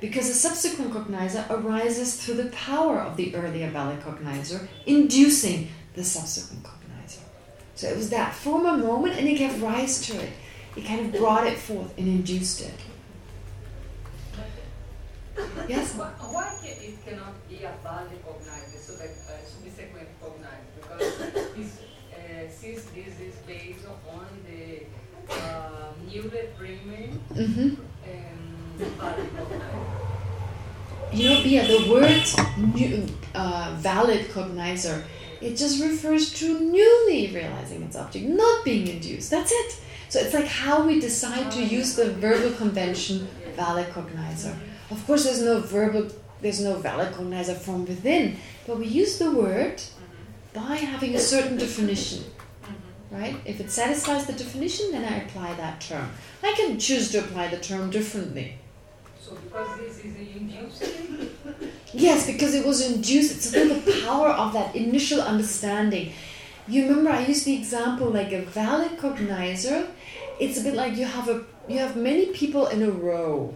Speaker 1: Because the subsequent cognizer arises through the power of the earlier valid cognizer, inducing the subsequent cognizer. So it was that former moment and it gave rise to it. It kind of brought it forth and induced it. Yes?
Speaker 6: Why, why it cannot be a valid cognizer, so that uh, subsequent cognizer? Because this, uh, since this is based on the uh, Mueller-Freeman
Speaker 1: Mm-hmm.
Speaker 6: um, valid cognizer.
Speaker 1: You know, Bia, the word new, uh, valid cognizer, it just refers to newly realizing its object, not being induced. That's it. So it's like how we decide to use the verbal convention valid cognizer. Of course, there's no verbal, there's no valid cognizer from within, but we use the word by having a certain definition. Right? If it satisfies the definition, then I apply that term. I can choose to apply the term differently.
Speaker 6: Because this is
Speaker 1: Yes, because it was induced. It's still the power of that initial understanding. You remember I used the example like a valid cognizer. It's a bit like you have a you have many people in a row.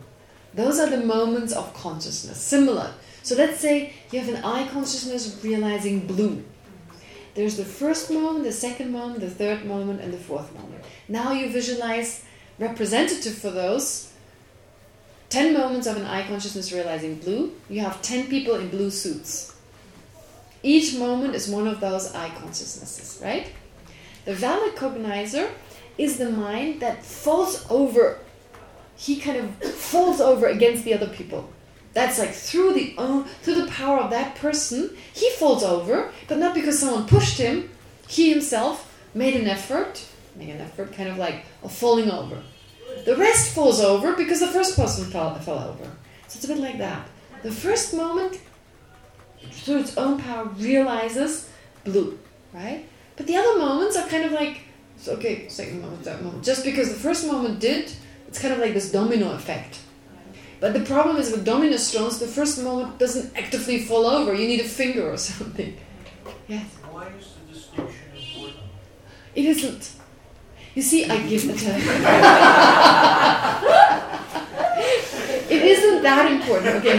Speaker 1: Those are the moments of consciousness. Similar. So let's say you have an eye consciousness realizing blue. There's the first moment, the second moment, the third moment, and the fourth moment. Now you visualize representative for those 10 moments of an eye consciousness realizing blue, you have 10 people in blue suits. Each moment is one of those eye consciousnesses, right? The valid cognizer is the mind that falls over. He kind of falls over against the other people. That's like through the through the power of that person, he falls over, but not because someone pushed him. He himself made an effort, made an effort, kind of like of falling over. The rest falls over because the first person fell, fell over. So it's a bit like that. The first moment, through its own power, realizes blue, right? But the other moments are kind of like, okay, second moment, third moment. Just because the first moment did, it's kind of like this domino effect. But the problem is with domino stones, the first moment doesn't actively fall over. You need a finger or something. Yes.
Speaker 3: Why is the distinction important?
Speaker 1: It isn't. You see, I give it to It isn't that important, okay?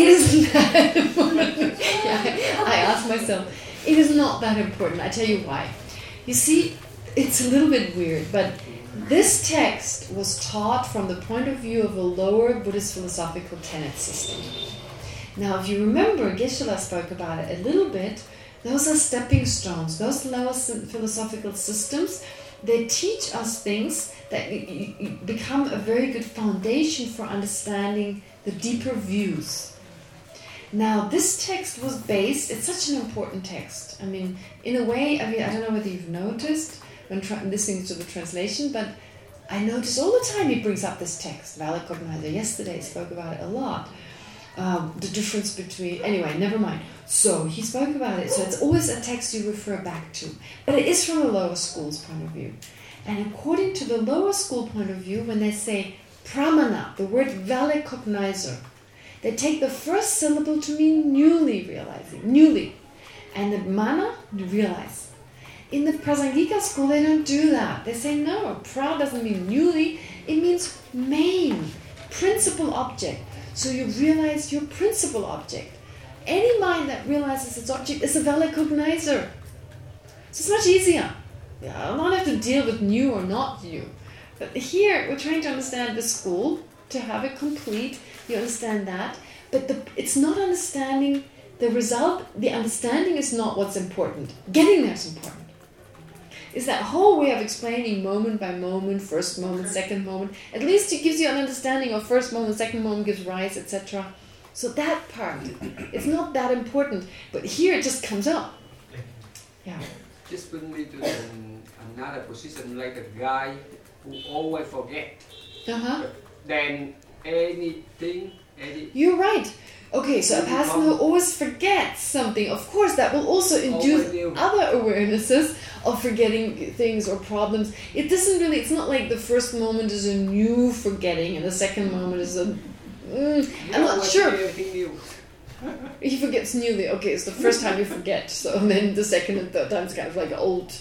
Speaker 1: It isn't that important. Yeah, I ask myself, it is not that important. I tell you why. You see, it's a little bit weird, but this text was taught from the point of view of a lower Buddhist philosophical tenet system. Now, if you remember, Geshe-la spoke about it a little bit. Those are stepping stones. Those lower philosophical systems, they teach us things that become a very good foundation for understanding the deeper views. Now, this text was based, it's such an important text. I mean, in a way, I mean, I don't know whether you've noticed when listening to the translation, but I notice all the time he brings up this text, Valid Cognizer. Yesterday spoke about it a lot. Um, the difference between... Anyway, never mind. So, he spoke about it. So, it's always a text you refer back to. But it is from the lower school's point of view. And according to the lower school point of view, when they say pramana, the word valid cognizer, they take the first syllable to mean newly realizing, newly. And the mana, realize. In the Prasangika school, they don't do that. They say, no, pra doesn't mean newly, it means main, principal object. So you realize your principal object. Any mind that realizes its object is a valid cognizer. So it's much easier. I don't have to deal with new or not new. But here, we're trying to understand the school, to have it complete, you understand that. But the, it's not understanding the result, the understanding is not what's important. Getting there is important. Is that whole way of explaining moment by moment, first moment, second moment. At least it gives you an understanding of first moment, second moment gives rise, etc. So that part, it's not that important. But here it just comes up. Yeah.
Speaker 7: Just put me to an, another position like a guy who always forget.
Speaker 1: Uh-huh.
Speaker 7: Then anything, any
Speaker 1: You're right. Okay, so a person who always forgets something, of course, that will also induce other awarenesses of forgetting things or problems. It doesn't really, it's not like the first moment is a new forgetting and the second moment is a. Mm, I'm not sure.
Speaker 7: do Everything new.
Speaker 1: He forgets newly. Okay, it's the first time you forget. So then the second and third time is kind of like old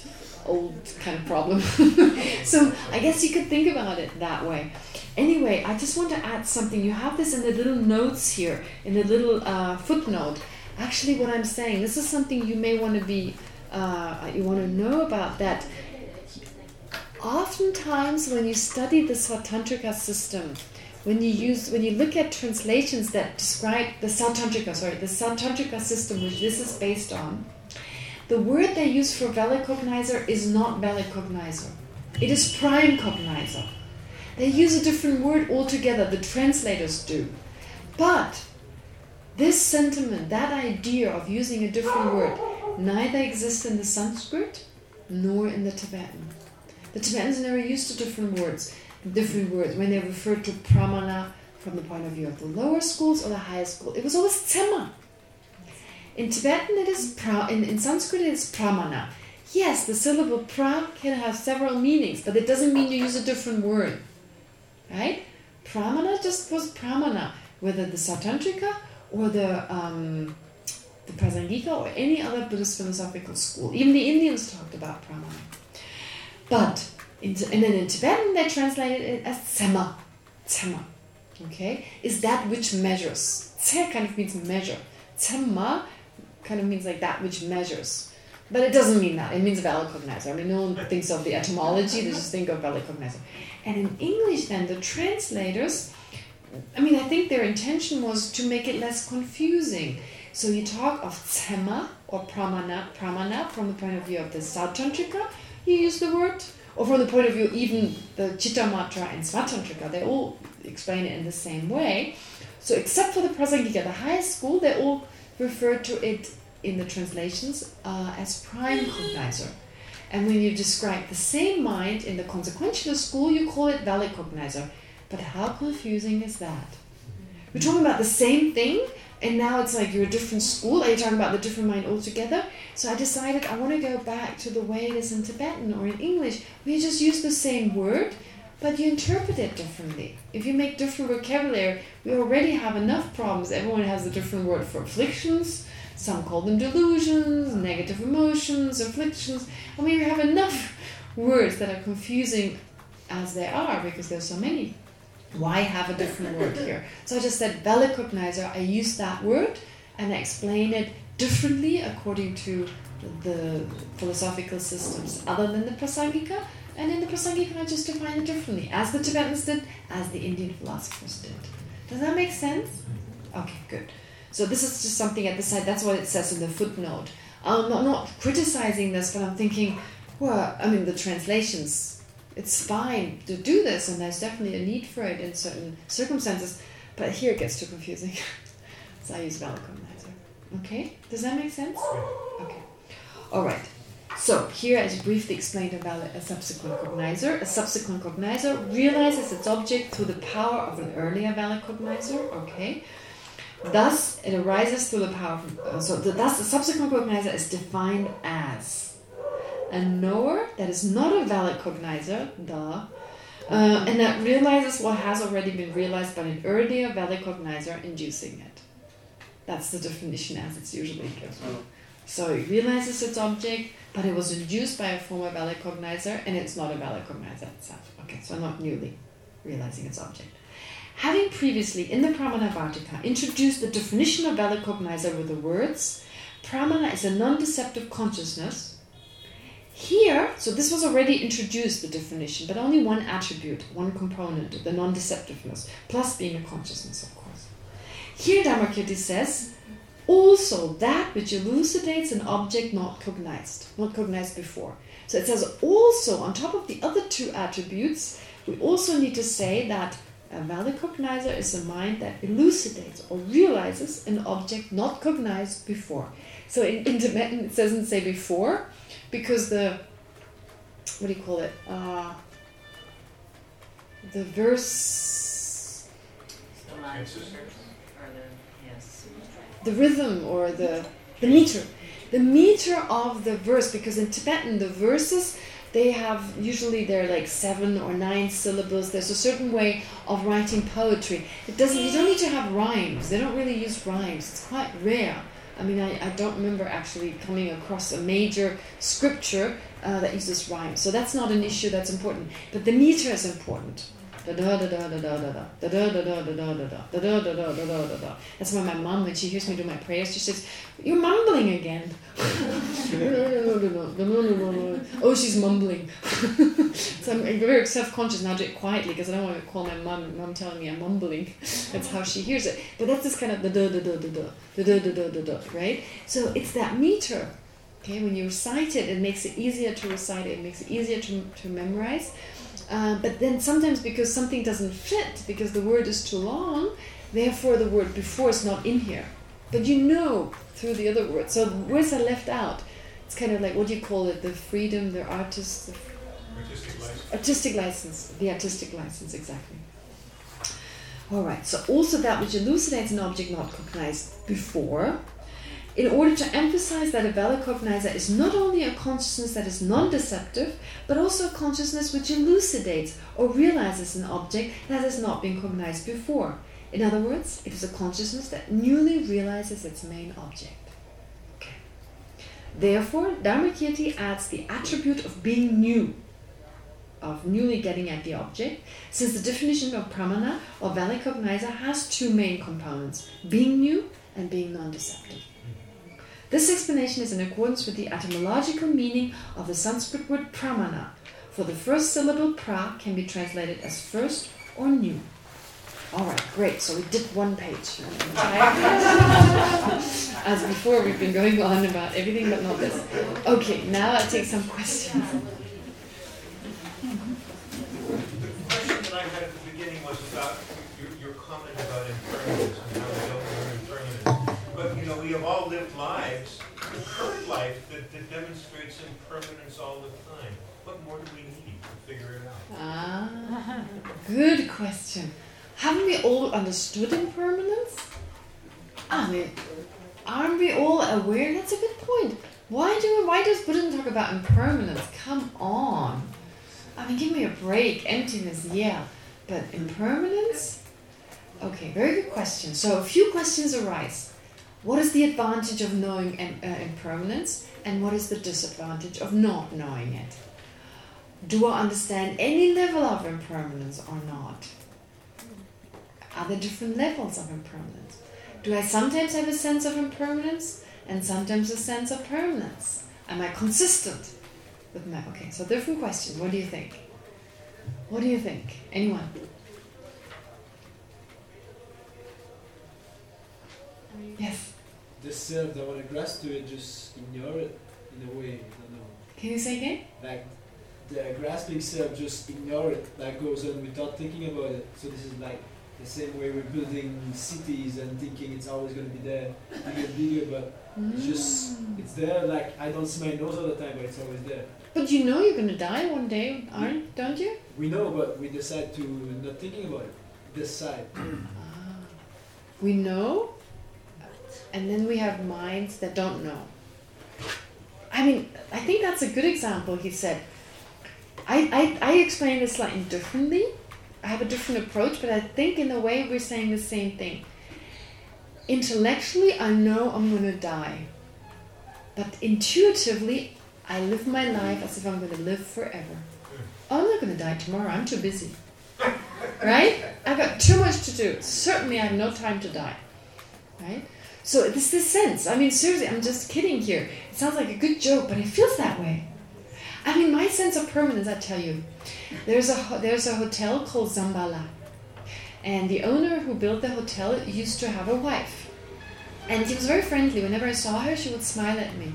Speaker 1: old kind of problem. so I guess you could think about it that way. Anyway, I just want to add something. You have this in the little notes here, in the little uh, footnote. Actually, what I'm saying, this is something you may want to be, uh, you want to know about that. Oftentimes, when you study the Svatantrika system, when you use, when you look at translations that describe the Sautrantika, sorry, the Sautrantika system, which this is based on, the word they use for valid cognizer is not valid cognizer. It is prime cognizer. They use a different word altogether, the translators do. But this sentiment, that idea of using a different word, neither exists in the Sanskrit nor in the Tibetan. The Tibetans never used to different words, different words when they referred to pramana from the point of view of the lower schools or the higher school. It was always tsema. In Tibetan, it is pra. In, in Sanskrit, it is pramana. Yes, the syllable pra can have several meanings, but it doesn't mean you use a different word. Right? Pramana just was pramana, whether the Sautrantika or the um, the Prasangika or any other Buddhist philosophical school. Even the Indians talked about pramana. But, in, and then in Tibetan, they translated it as tsema. Tsema. Okay? Is that which measures. Tse kind of means measure. Tsema kind of means like that which measures. But it doesn't mean that. It means valid cognizer. I mean, no one thinks of the etymology, they just think of valid cognizer. And in English, then, the translators, I mean, I think their intention was to make it less confusing. So you talk of tsema or pramana, pramana from the point of view of the Sautrantika, you use the word, or from the point of view even the Chittamatra and Svatantrika, they all explain it in the same way. So except for the Prasangika, the highest school, they all refer to it in the translations uh, as prime cognizer. And when you describe the same mind in the consequentialist school, you call it valid cognizer. But how confusing is that? We're talking about the same thing, and now it's like you're a different school. Are you talking about the different mind altogether? So I decided I want to go back to the way it is in Tibetan or in English. We just use the same word, but you interpret it differently. If you make different vocabulary, we already have enough problems. Everyone has a different word for afflictions. Some call them delusions, negative emotions, afflictions. I mean, we have enough words that are confusing as they are because there's so many. Why have a different word here? So I just said valid cognizer. I use that word and I explain it differently according to the philosophical systems other than the Prasangika. And in the Prasangika, I just define it differently, as the Tibetans did, as the Indian philosophers did. Does that make sense? Okay, good. So this is just something at the side. That's what it says in the footnote. I'm not, not criticizing this, but I'm thinking, well, I mean, the translations it's fine to do this, and there's definitely a need for it in certain circumstances. But here it gets too confusing. so I use valid cognizer. Okay? Does that make sense? Okay. All right. So here I briefly explained about a subsequent cognizer. A subsequent cognizer realizes its object through the power of an earlier valid cognizer. Okay. Thus, it arises through the power. Of, uh, so, the, thus, the subsequent cognizer is defined as a knower that is not a valid cognizer, duh, uh, and that realizes what has already been realized by an earlier valid cognizer inducing it. That's the definition as it's usually given. So it realizes its object, but it was induced by a former valid cognizer, and it's not a valid cognizer itself. Okay, so not newly realizing its object. Having previously, in the Pramanavarttika, introduced the definition of valid cognizer with the words, Pramana is a non-deceptive consciousness, here, so this was already introduced, the definition, but only one attribute, one component, the non-deceptiveness, plus being a consciousness, of course. Here Dharmakirti says, also that which elucidates an object not cognized, not cognized before. So it says also, on top of the other two attributes, we also need to say that a valid cognizer is a mind that elucidates or realizes an object not cognized before. So in, in Tibetan it doesn't say before, because the what do you call it? Uh, the verse,
Speaker 2: The
Speaker 1: rhythm, or the the meter, the meter of the verse. Because in Tibetan, the verses they have usually they're like seven or nine syllables there's a certain way of writing poetry it doesn't you don't need to have rhymes they don't really use rhymes it's quite rare i mean i, I don't remember actually coming across a major scripture uh, that uses rhymes so that's not an issue that's important but the meter is important that's why my mom, when she hears me do my prayers, she says, you're mumbling again oh, she's mumbling. so I'm very self-conscious now. Do it quietly because I don't want to call my mom. Mom telling me I'm mumbling. That's how she hears it. But that's just kind of the da da da da da da da da da da right? So it's that meter. Okay, when you recite it, it makes it easier to recite it. It makes it easier to to memorize. Uh, but then sometimes because something doesn't fit, because the word is too long, therefore the word before is not in here. But you know through the other words. So words are left out. It's kind of like, what do you call it? The freedom, the artist, the
Speaker 3: Artistic license.
Speaker 1: artistic license. The artistic license, exactly. All right, so also that which elucidates an object not cognized before, in order to emphasize that a valid cognizer is not only a consciousness that is non-deceptive, but also a consciousness which elucidates or realizes an object that has not been cognized before. In other words, it is a consciousness that newly realizes its main object. Okay. Therefore, Dharmakirti adds the attribute of being new, of newly getting at the object, since the definition of pramana or valid cognizer has two main components, being new and being non-deceptive. This explanation is in accordance with the etymological meaning of the Sanskrit word pramana. For the first syllable pra can be translated as first or new. All right, great. So we did one page. As before, we've been going on about everything but not this. Okay, now I take some questions.
Speaker 3: The question that I had at the beginning was about your, your comment about impermanence and how we don't learn impermanence. But, you know, we have all lived lives, the current life, that, that demonstrates impermanence all the time. What more do we need to figure it out?
Speaker 1: Ah, good question. Haven't we all understood impermanence? I mean, aren't we all aware? That's a good point. Why do why does Buddhism talk about impermanence? Come on. I mean, give me a break. Emptiness, yeah, but impermanence? Okay, very good question. So a few questions arise. What is the advantage of knowing uh, impermanence, and what is the disadvantage of not knowing it? Do I understand any level of impermanence or not? Are there different levels of impermanence? Do I sometimes have a sense of impermanence and sometimes a sense of permanence? Am I consistent with my... Okay, so different question. What do you think? What do you think? Anyone? Yes.
Speaker 8: the self that want to grasp to it just ignore it in a way. I don't know.
Speaker 1: Can you say again?
Speaker 8: Like the grasping self just ignore it. That goes on without thinking about it. So this is like the same way we're building cities and thinking it's always going to be there, bigger, bigger, but it's just it's there. Like I don't see my nose all the time, but it's always there.
Speaker 1: But you know you're going to die one day, aren't, don't you?
Speaker 8: We know, but we decide to not thinking about it. Decide.
Speaker 1: Ah. We know, and then we have minds that don't know. I mean, I think that's a good example. He said, I, I, I explain this slightly differently. I have a different approach, but I think in a way we're saying the same thing. Intellectually, I know I'm going to die. But intuitively, I live my life as if I'm going to live forever. Oh, I'm not going to die tomorrow. I'm too busy. Right? I've got too much to do. Certainly, I have no time to die. Right? So it's this sense. I mean, seriously, I'm just kidding here. It sounds like a good joke, but it feels that way. I mean, my sense of permanence, I tell you. There's a there's a hotel called Zambala, and the owner who built the hotel used to have a wife, and she was very friendly. Whenever I saw her, she would smile at me.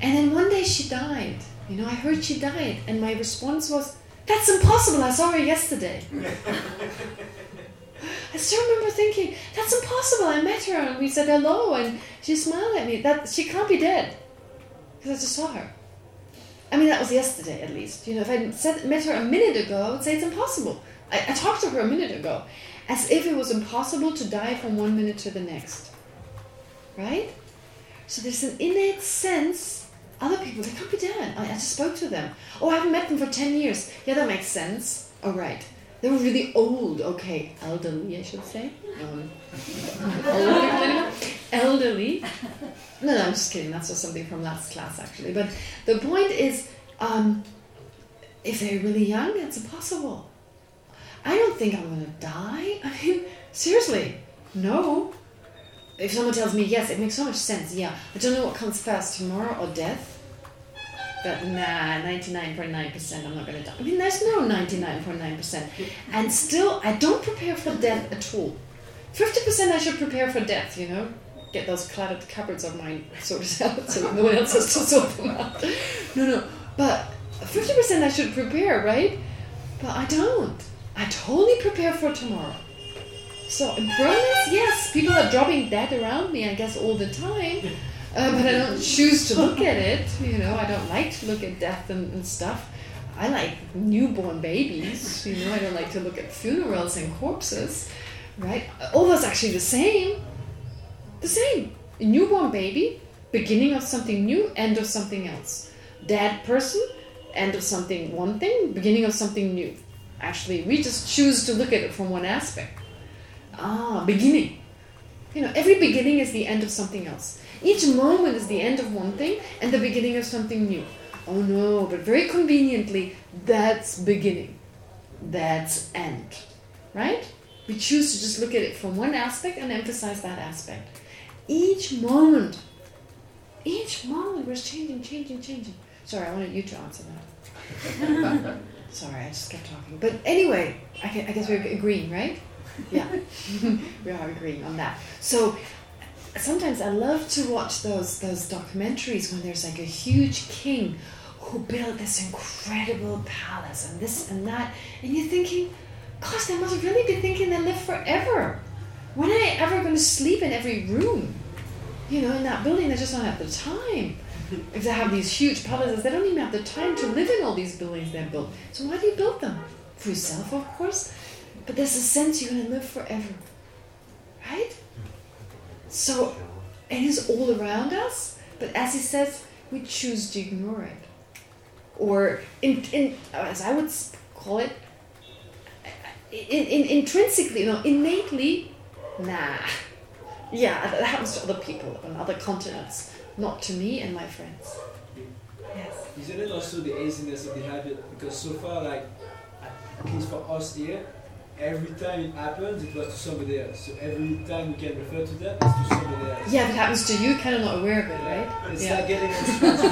Speaker 1: And then one day she died. You know, I heard she died, and my response was, "That's impossible. I saw her yesterday." I still remember thinking, "That's impossible. I met her, and we said hello, and she smiled at me. That she can't be dead, because I just saw her." I mean, that was yesterday at least. You know, if I said, met her a minute ago, I would say it's impossible. I, I talked to her a minute ago, as if it was impossible to die from one minute to the next. Right? So there's an innate sense. Other people, they can't be dead. I, I just spoke to them. Oh, I haven't met them for 10 years. Yeah, that makes sense. All right. They were really old. Okay, elderly, I should say. Um, people. Elderly. No, no, I'm just kidding. That's just something from last class, actually. But the point is, Um, if they're really young, it's impossible. I don't think I'm gonna die. I mean, seriously, no. If someone tells me yes, it makes so much sense. Yeah, I don't know what comes first, tomorrow or death. But nah, ninety nine point nine percent, I'm not gonna die. I mean, there's no ninety nine point nine percent, and still, I don't prepare for death at all. Fifty percent, I should prepare for death. You know, get those cluttered cupboards of mine sorted out so no one else has to sort them out. No, no, but fifty percent, I should prepare, right? But I don't. I totally prepare for tomorrow. So impermanence, yes, people are dropping dead around me, I guess, all the time. Uh, but I don't choose to look at it. You know, I don't like to look at death and, and stuff. I like newborn babies. You know, I don't like to look at funerals and corpses. Right? All those actually the same. The same. A newborn baby, beginning of something new, end of something else. Dead person, end of something one thing, beginning of something new. Actually, we just choose to look at it from one aspect. Ah, beginning. You know, every beginning is the end of something else. Each moment is the end of one thing and the beginning of something new. Oh no, but very conveniently, that's beginning. That's end. Right? We choose to just look at it from one aspect and emphasize that aspect. Each moment, each moment was changing, changing, changing. Sorry, I wanted you to answer that. Sorry, I just kept talking. But anyway, I, I guess we're agreeing, right? Yeah, we are agreeing on that. So sometimes I love to watch those those documentaries when there's like a huge king who built this incredible palace and this and that, and you're thinking, gosh, they must really be thinking they live forever. When are they ever going to sleep in every room? You know, in that building, they just don't have the time. If they have these huge palaces, they don't even have the time to live in all these buildings they built. So why do you build them? For yourself, of course. But there's a sense you're going to live forever. Right? So it is all around us, but as he says, we choose to ignore it. Or, in, in, as I would call it, in, in, intrinsically, you know, innately, nah. Yeah, that happens to other people on other continents, not to me and my friends. Yes.
Speaker 8: Isn't it also the easiness of the habit? Because so far, like, at least for us here, every time it happens, it was to somebody else. So every time we can refer to that, it's to somebody else.
Speaker 1: Yeah, if it happens to you, kind of not aware of it, right?
Speaker 8: It's
Speaker 1: Yeah.
Speaker 8: like getting insurance.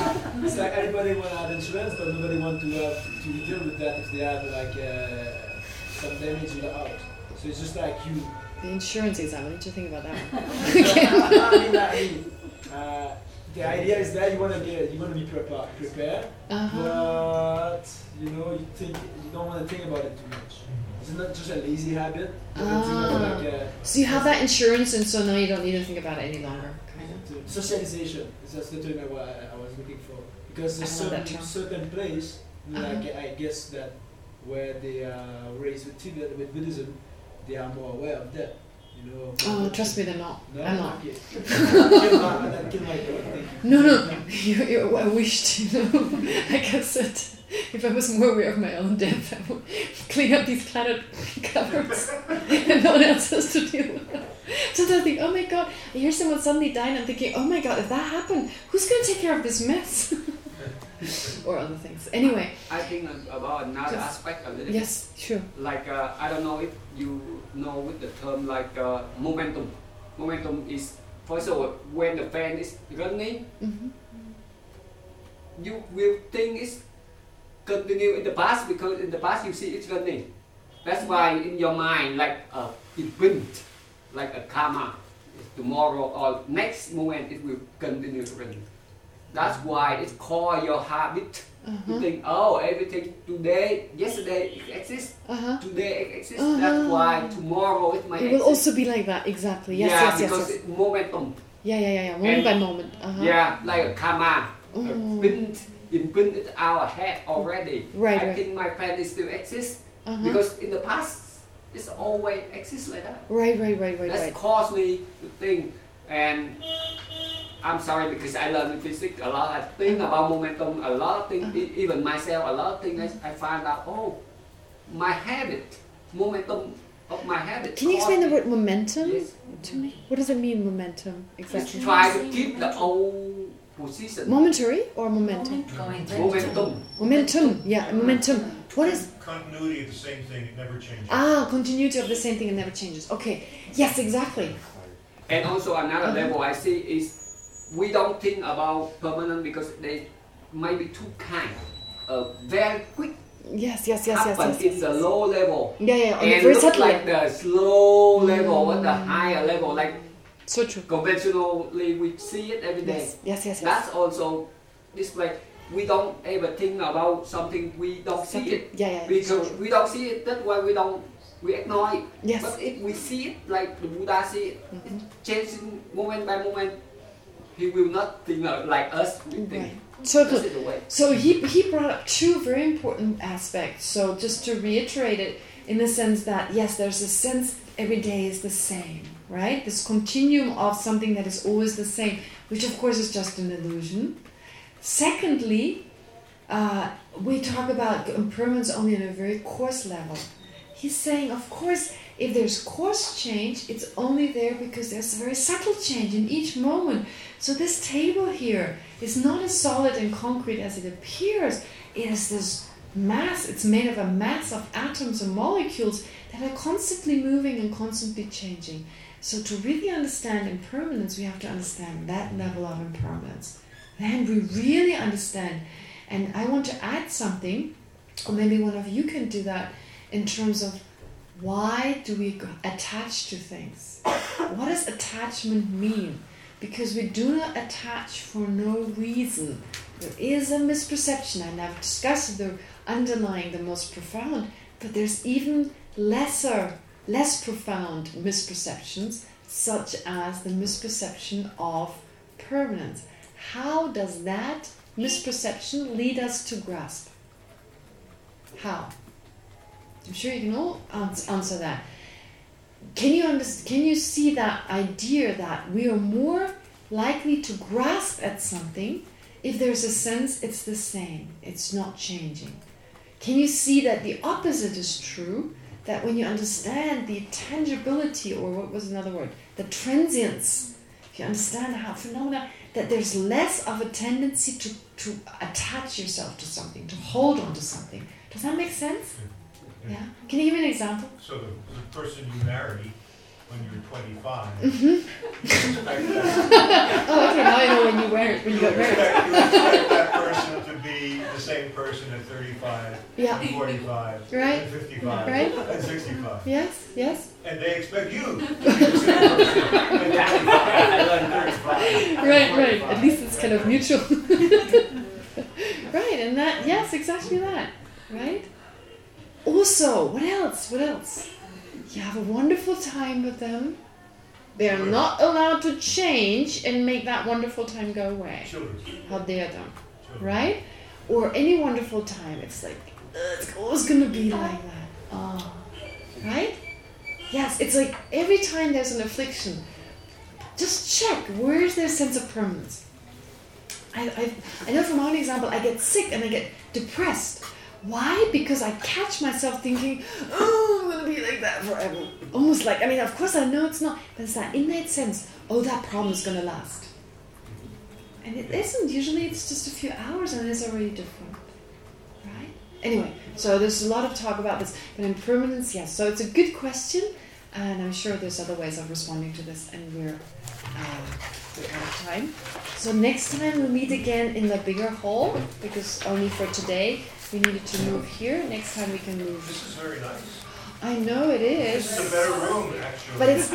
Speaker 8: it's like everybody want to have insurance, but nobody want to have to deal with that if they have like uh, some damage in the house. So it's just like you.
Speaker 1: The insurance exam, what did you think about that one?
Speaker 8: I I uh, the idea is that you want to get, you want to be prepared, prepared,
Speaker 1: Uh-huh.
Speaker 8: but you know, you think you don't want to think about it too much. It's not just a lazy habit. You don't think of
Speaker 1: Ah.
Speaker 8: like uh,
Speaker 1: So you have that insurance, and so now you don't need to think about it any longer, kind of.
Speaker 8: to- socialization. That's the term I, I was looking for. Because there's
Speaker 1: I
Speaker 8: certain, certain place, you know,
Speaker 1: Uh-huh.
Speaker 8: I, I guess that where they are raised with Tibet, with Buddhism, they are more aware of that. You know.
Speaker 1: Oh, trust me, they're not.
Speaker 8: No,
Speaker 1: I'm not.
Speaker 8: Okay. kill my, that kill my thought, thank you.
Speaker 1: No, no, you, you, I wish to know. I guess that if I was more aware of my own death, I would clean up these cluttered cupboards and no one else has to deal with it. Sometimes I think, oh my god, I hear someone suddenly die and I'm thinking, oh my god, if that happened, who's going to take care of this mess? or other things. Anyway,
Speaker 7: I think about another
Speaker 1: Yes.
Speaker 7: aspect a little bit.
Speaker 1: yes, sure.
Speaker 7: Like uh, I don't know if you know with the term like uh, momentum. Momentum is first of all when the fan is running,
Speaker 1: hmm
Speaker 7: you will think it's continue in the past because in the past you see it's running. That's why in your mind like a event, like a karma. Tomorrow or next moment it will continue running. That's why it's called your habit. You
Speaker 1: Uh-huh.
Speaker 7: think, oh, everything today, yesterday it exists,
Speaker 1: Uh-huh.
Speaker 7: today it exists.
Speaker 1: Uh-huh.
Speaker 7: That's why tomorrow it might
Speaker 1: It will
Speaker 7: exist.
Speaker 1: also be like that, exactly. Yes,
Speaker 7: yeah,
Speaker 1: yes, yes,
Speaker 7: because
Speaker 1: yes.
Speaker 7: it's momentum.
Speaker 1: Yeah, yeah, yeah, yeah. Moment
Speaker 7: And-
Speaker 1: by moment. Uh-huh.
Speaker 7: Yeah, like a karma. Uh, print, it our head already.
Speaker 1: Right,
Speaker 7: I
Speaker 1: right.
Speaker 7: think my plan is still exists
Speaker 1: Uh-huh.
Speaker 7: because in the past it's always exists like that.
Speaker 1: Right, right, right, right,
Speaker 7: That's
Speaker 1: right.
Speaker 7: caused me to think and I'm sorry because I learned physics a lot. I think about momentum, a lot of things,
Speaker 1: Uh-huh.
Speaker 7: even myself, a lot of things I, I find out, oh, my habit, momentum of my habit.
Speaker 1: Can you explain the word momentum
Speaker 7: Yes.
Speaker 1: to me? What does it mean, momentum?
Speaker 7: me-
Speaker 1: Exactly.
Speaker 7: Try to keep the old position,
Speaker 1: Momentary or momentum?
Speaker 2: Going
Speaker 7: momentum.
Speaker 1: Momentum. Yeah, momentum. What is
Speaker 3: Continuity of the same thing, it never changes.
Speaker 1: ah continuity of the same thing and never changes? Okay. Yes, exactly.
Speaker 7: And also another
Speaker 1: Uh-huh.
Speaker 7: level I see is we don't think about permanent because they might be too kind. Uh, very quick
Speaker 1: Yes, yes, yes, yes,
Speaker 7: happen
Speaker 1: yes.
Speaker 7: in the low level.
Speaker 1: Yeah, yeah. On the
Speaker 7: and
Speaker 1: very
Speaker 7: look
Speaker 1: subtle
Speaker 7: like the slow level or the
Speaker 1: Mm.
Speaker 7: higher level, like
Speaker 1: So true.
Speaker 7: conventionally we see it every day.
Speaker 1: Yes, yes, yes. yes.
Speaker 7: That's also this like we don't ever think about something we don't see it
Speaker 1: Yeah, yeah.
Speaker 7: because we don't see it. That's why we don't we ignore it.
Speaker 1: Yes.
Speaker 7: But if we see it like the Buddha see it,
Speaker 1: Mhm.
Speaker 7: changing moment by moment, he will not think like us. We think.
Speaker 1: Right. So
Speaker 7: That's
Speaker 1: good.
Speaker 7: the way.
Speaker 1: So he he brought up two very important aspects. So just to reiterate it, in the sense that yes, there's a sense every day is the same, right? This continuum of something that is always the same, which of course is just an illusion. Secondly, uh, we talk about impermanence only on a very coarse level. He's saying, of course, if there's coarse change, it's only there because there's a very subtle change in each moment. So this table here is not as solid and concrete as it appears. It is this mass, it's made of a mass of atoms and molecules that are constantly moving and constantly changing. So to really understand impermanence, we have to understand that level of impermanence. Then we really understand. And I want to add something, or maybe one of you can do that, in terms of why do we attach to things? What does attachment mean? Because we do not attach for no reason. There is a misperception, and I've discussed the underlying, the most profound, but there's even lesser, less profound misperceptions, such as the misperception of permanence. How does that misperception lead us to grasp? How? I'm sure you can all answer that. Can you understand, Can you see that idea that we are more likely to grasp at something if there's a sense it's the same, it's not changing? Can you see that the opposite is true? That when you understand the tangibility, or what was another word, the transience, if you understand how phenomena, that there's less of a tendency to, to attach yourself to something, to hold on to something. Does that make sense? Mm-hmm. Yeah. Can you give me an example?
Speaker 3: So the, the person you marry when you're twenty-five.
Speaker 1: Mm-hmm. Oh, okay. Now I know when you wear it when you
Speaker 3: You
Speaker 1: got married.
Speaker 3: expect, you expect that person to be the same person at thirty-five,
Speaker 1: Yeah.
Speaker 3: and forty-five,
Speaker 1: Right.
Speaker 3: and fifty-five,
Speaker 1: Right.
Speaker 3: and sixty-five.
Speaker 1: Yes. Yes.
Speaker 3: And they expect you to be the same person at thirty-five. and
Speaker 1: Right. Right. At least it's kind of mutual. right. And that. Yes. Exactly that. Right. Also, what else? What else? You have a wonderful time with them. They're not allowed to change and make that wonderful time go away.
Speaker 3: Children.
Speaker 1: How dare them?
Speaker 3: children.
Speaker 1: right? Or any wonderful time. It's like "Ugh, it's always gonna be like that. Oh, right? Yes, it's like every time there's an affliction, just check where's their sense of permanence. I, I, I know from my own example, I get sick and I get depressed. Why? Because I catch myself thinking, oh, I'm gonna be like that forever. Almost like, I mean, of course I know it's not, but it's that innate sense, oh, that problem's gonna last. And it isn't. Usually it's just a few hours and it's already different. Right? Anyway, so there's a lot of talk about this. But impermanence, yes. So it's a good question. And I'm sure there's other ways of responding to this. And we're, uh, we're out of time. So next time we'll meet again in the bigger hall. Because only for today we needed to move here. Next time we can move.
Speaker 3: This is very nice.
Speaker 1: I know it is.
Speaker 3: This is a better room, actually.
Speaker 1: But it's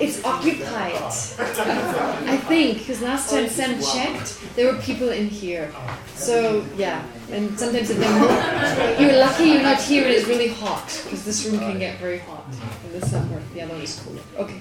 Speaker 1: it's occupied. I think because last time Sam checked, there were people in here. So yeah, and sometimes if they're you're lucky you're not here. and It's really hot because this room can get very hot in the summer. The other one is cooler. Okay.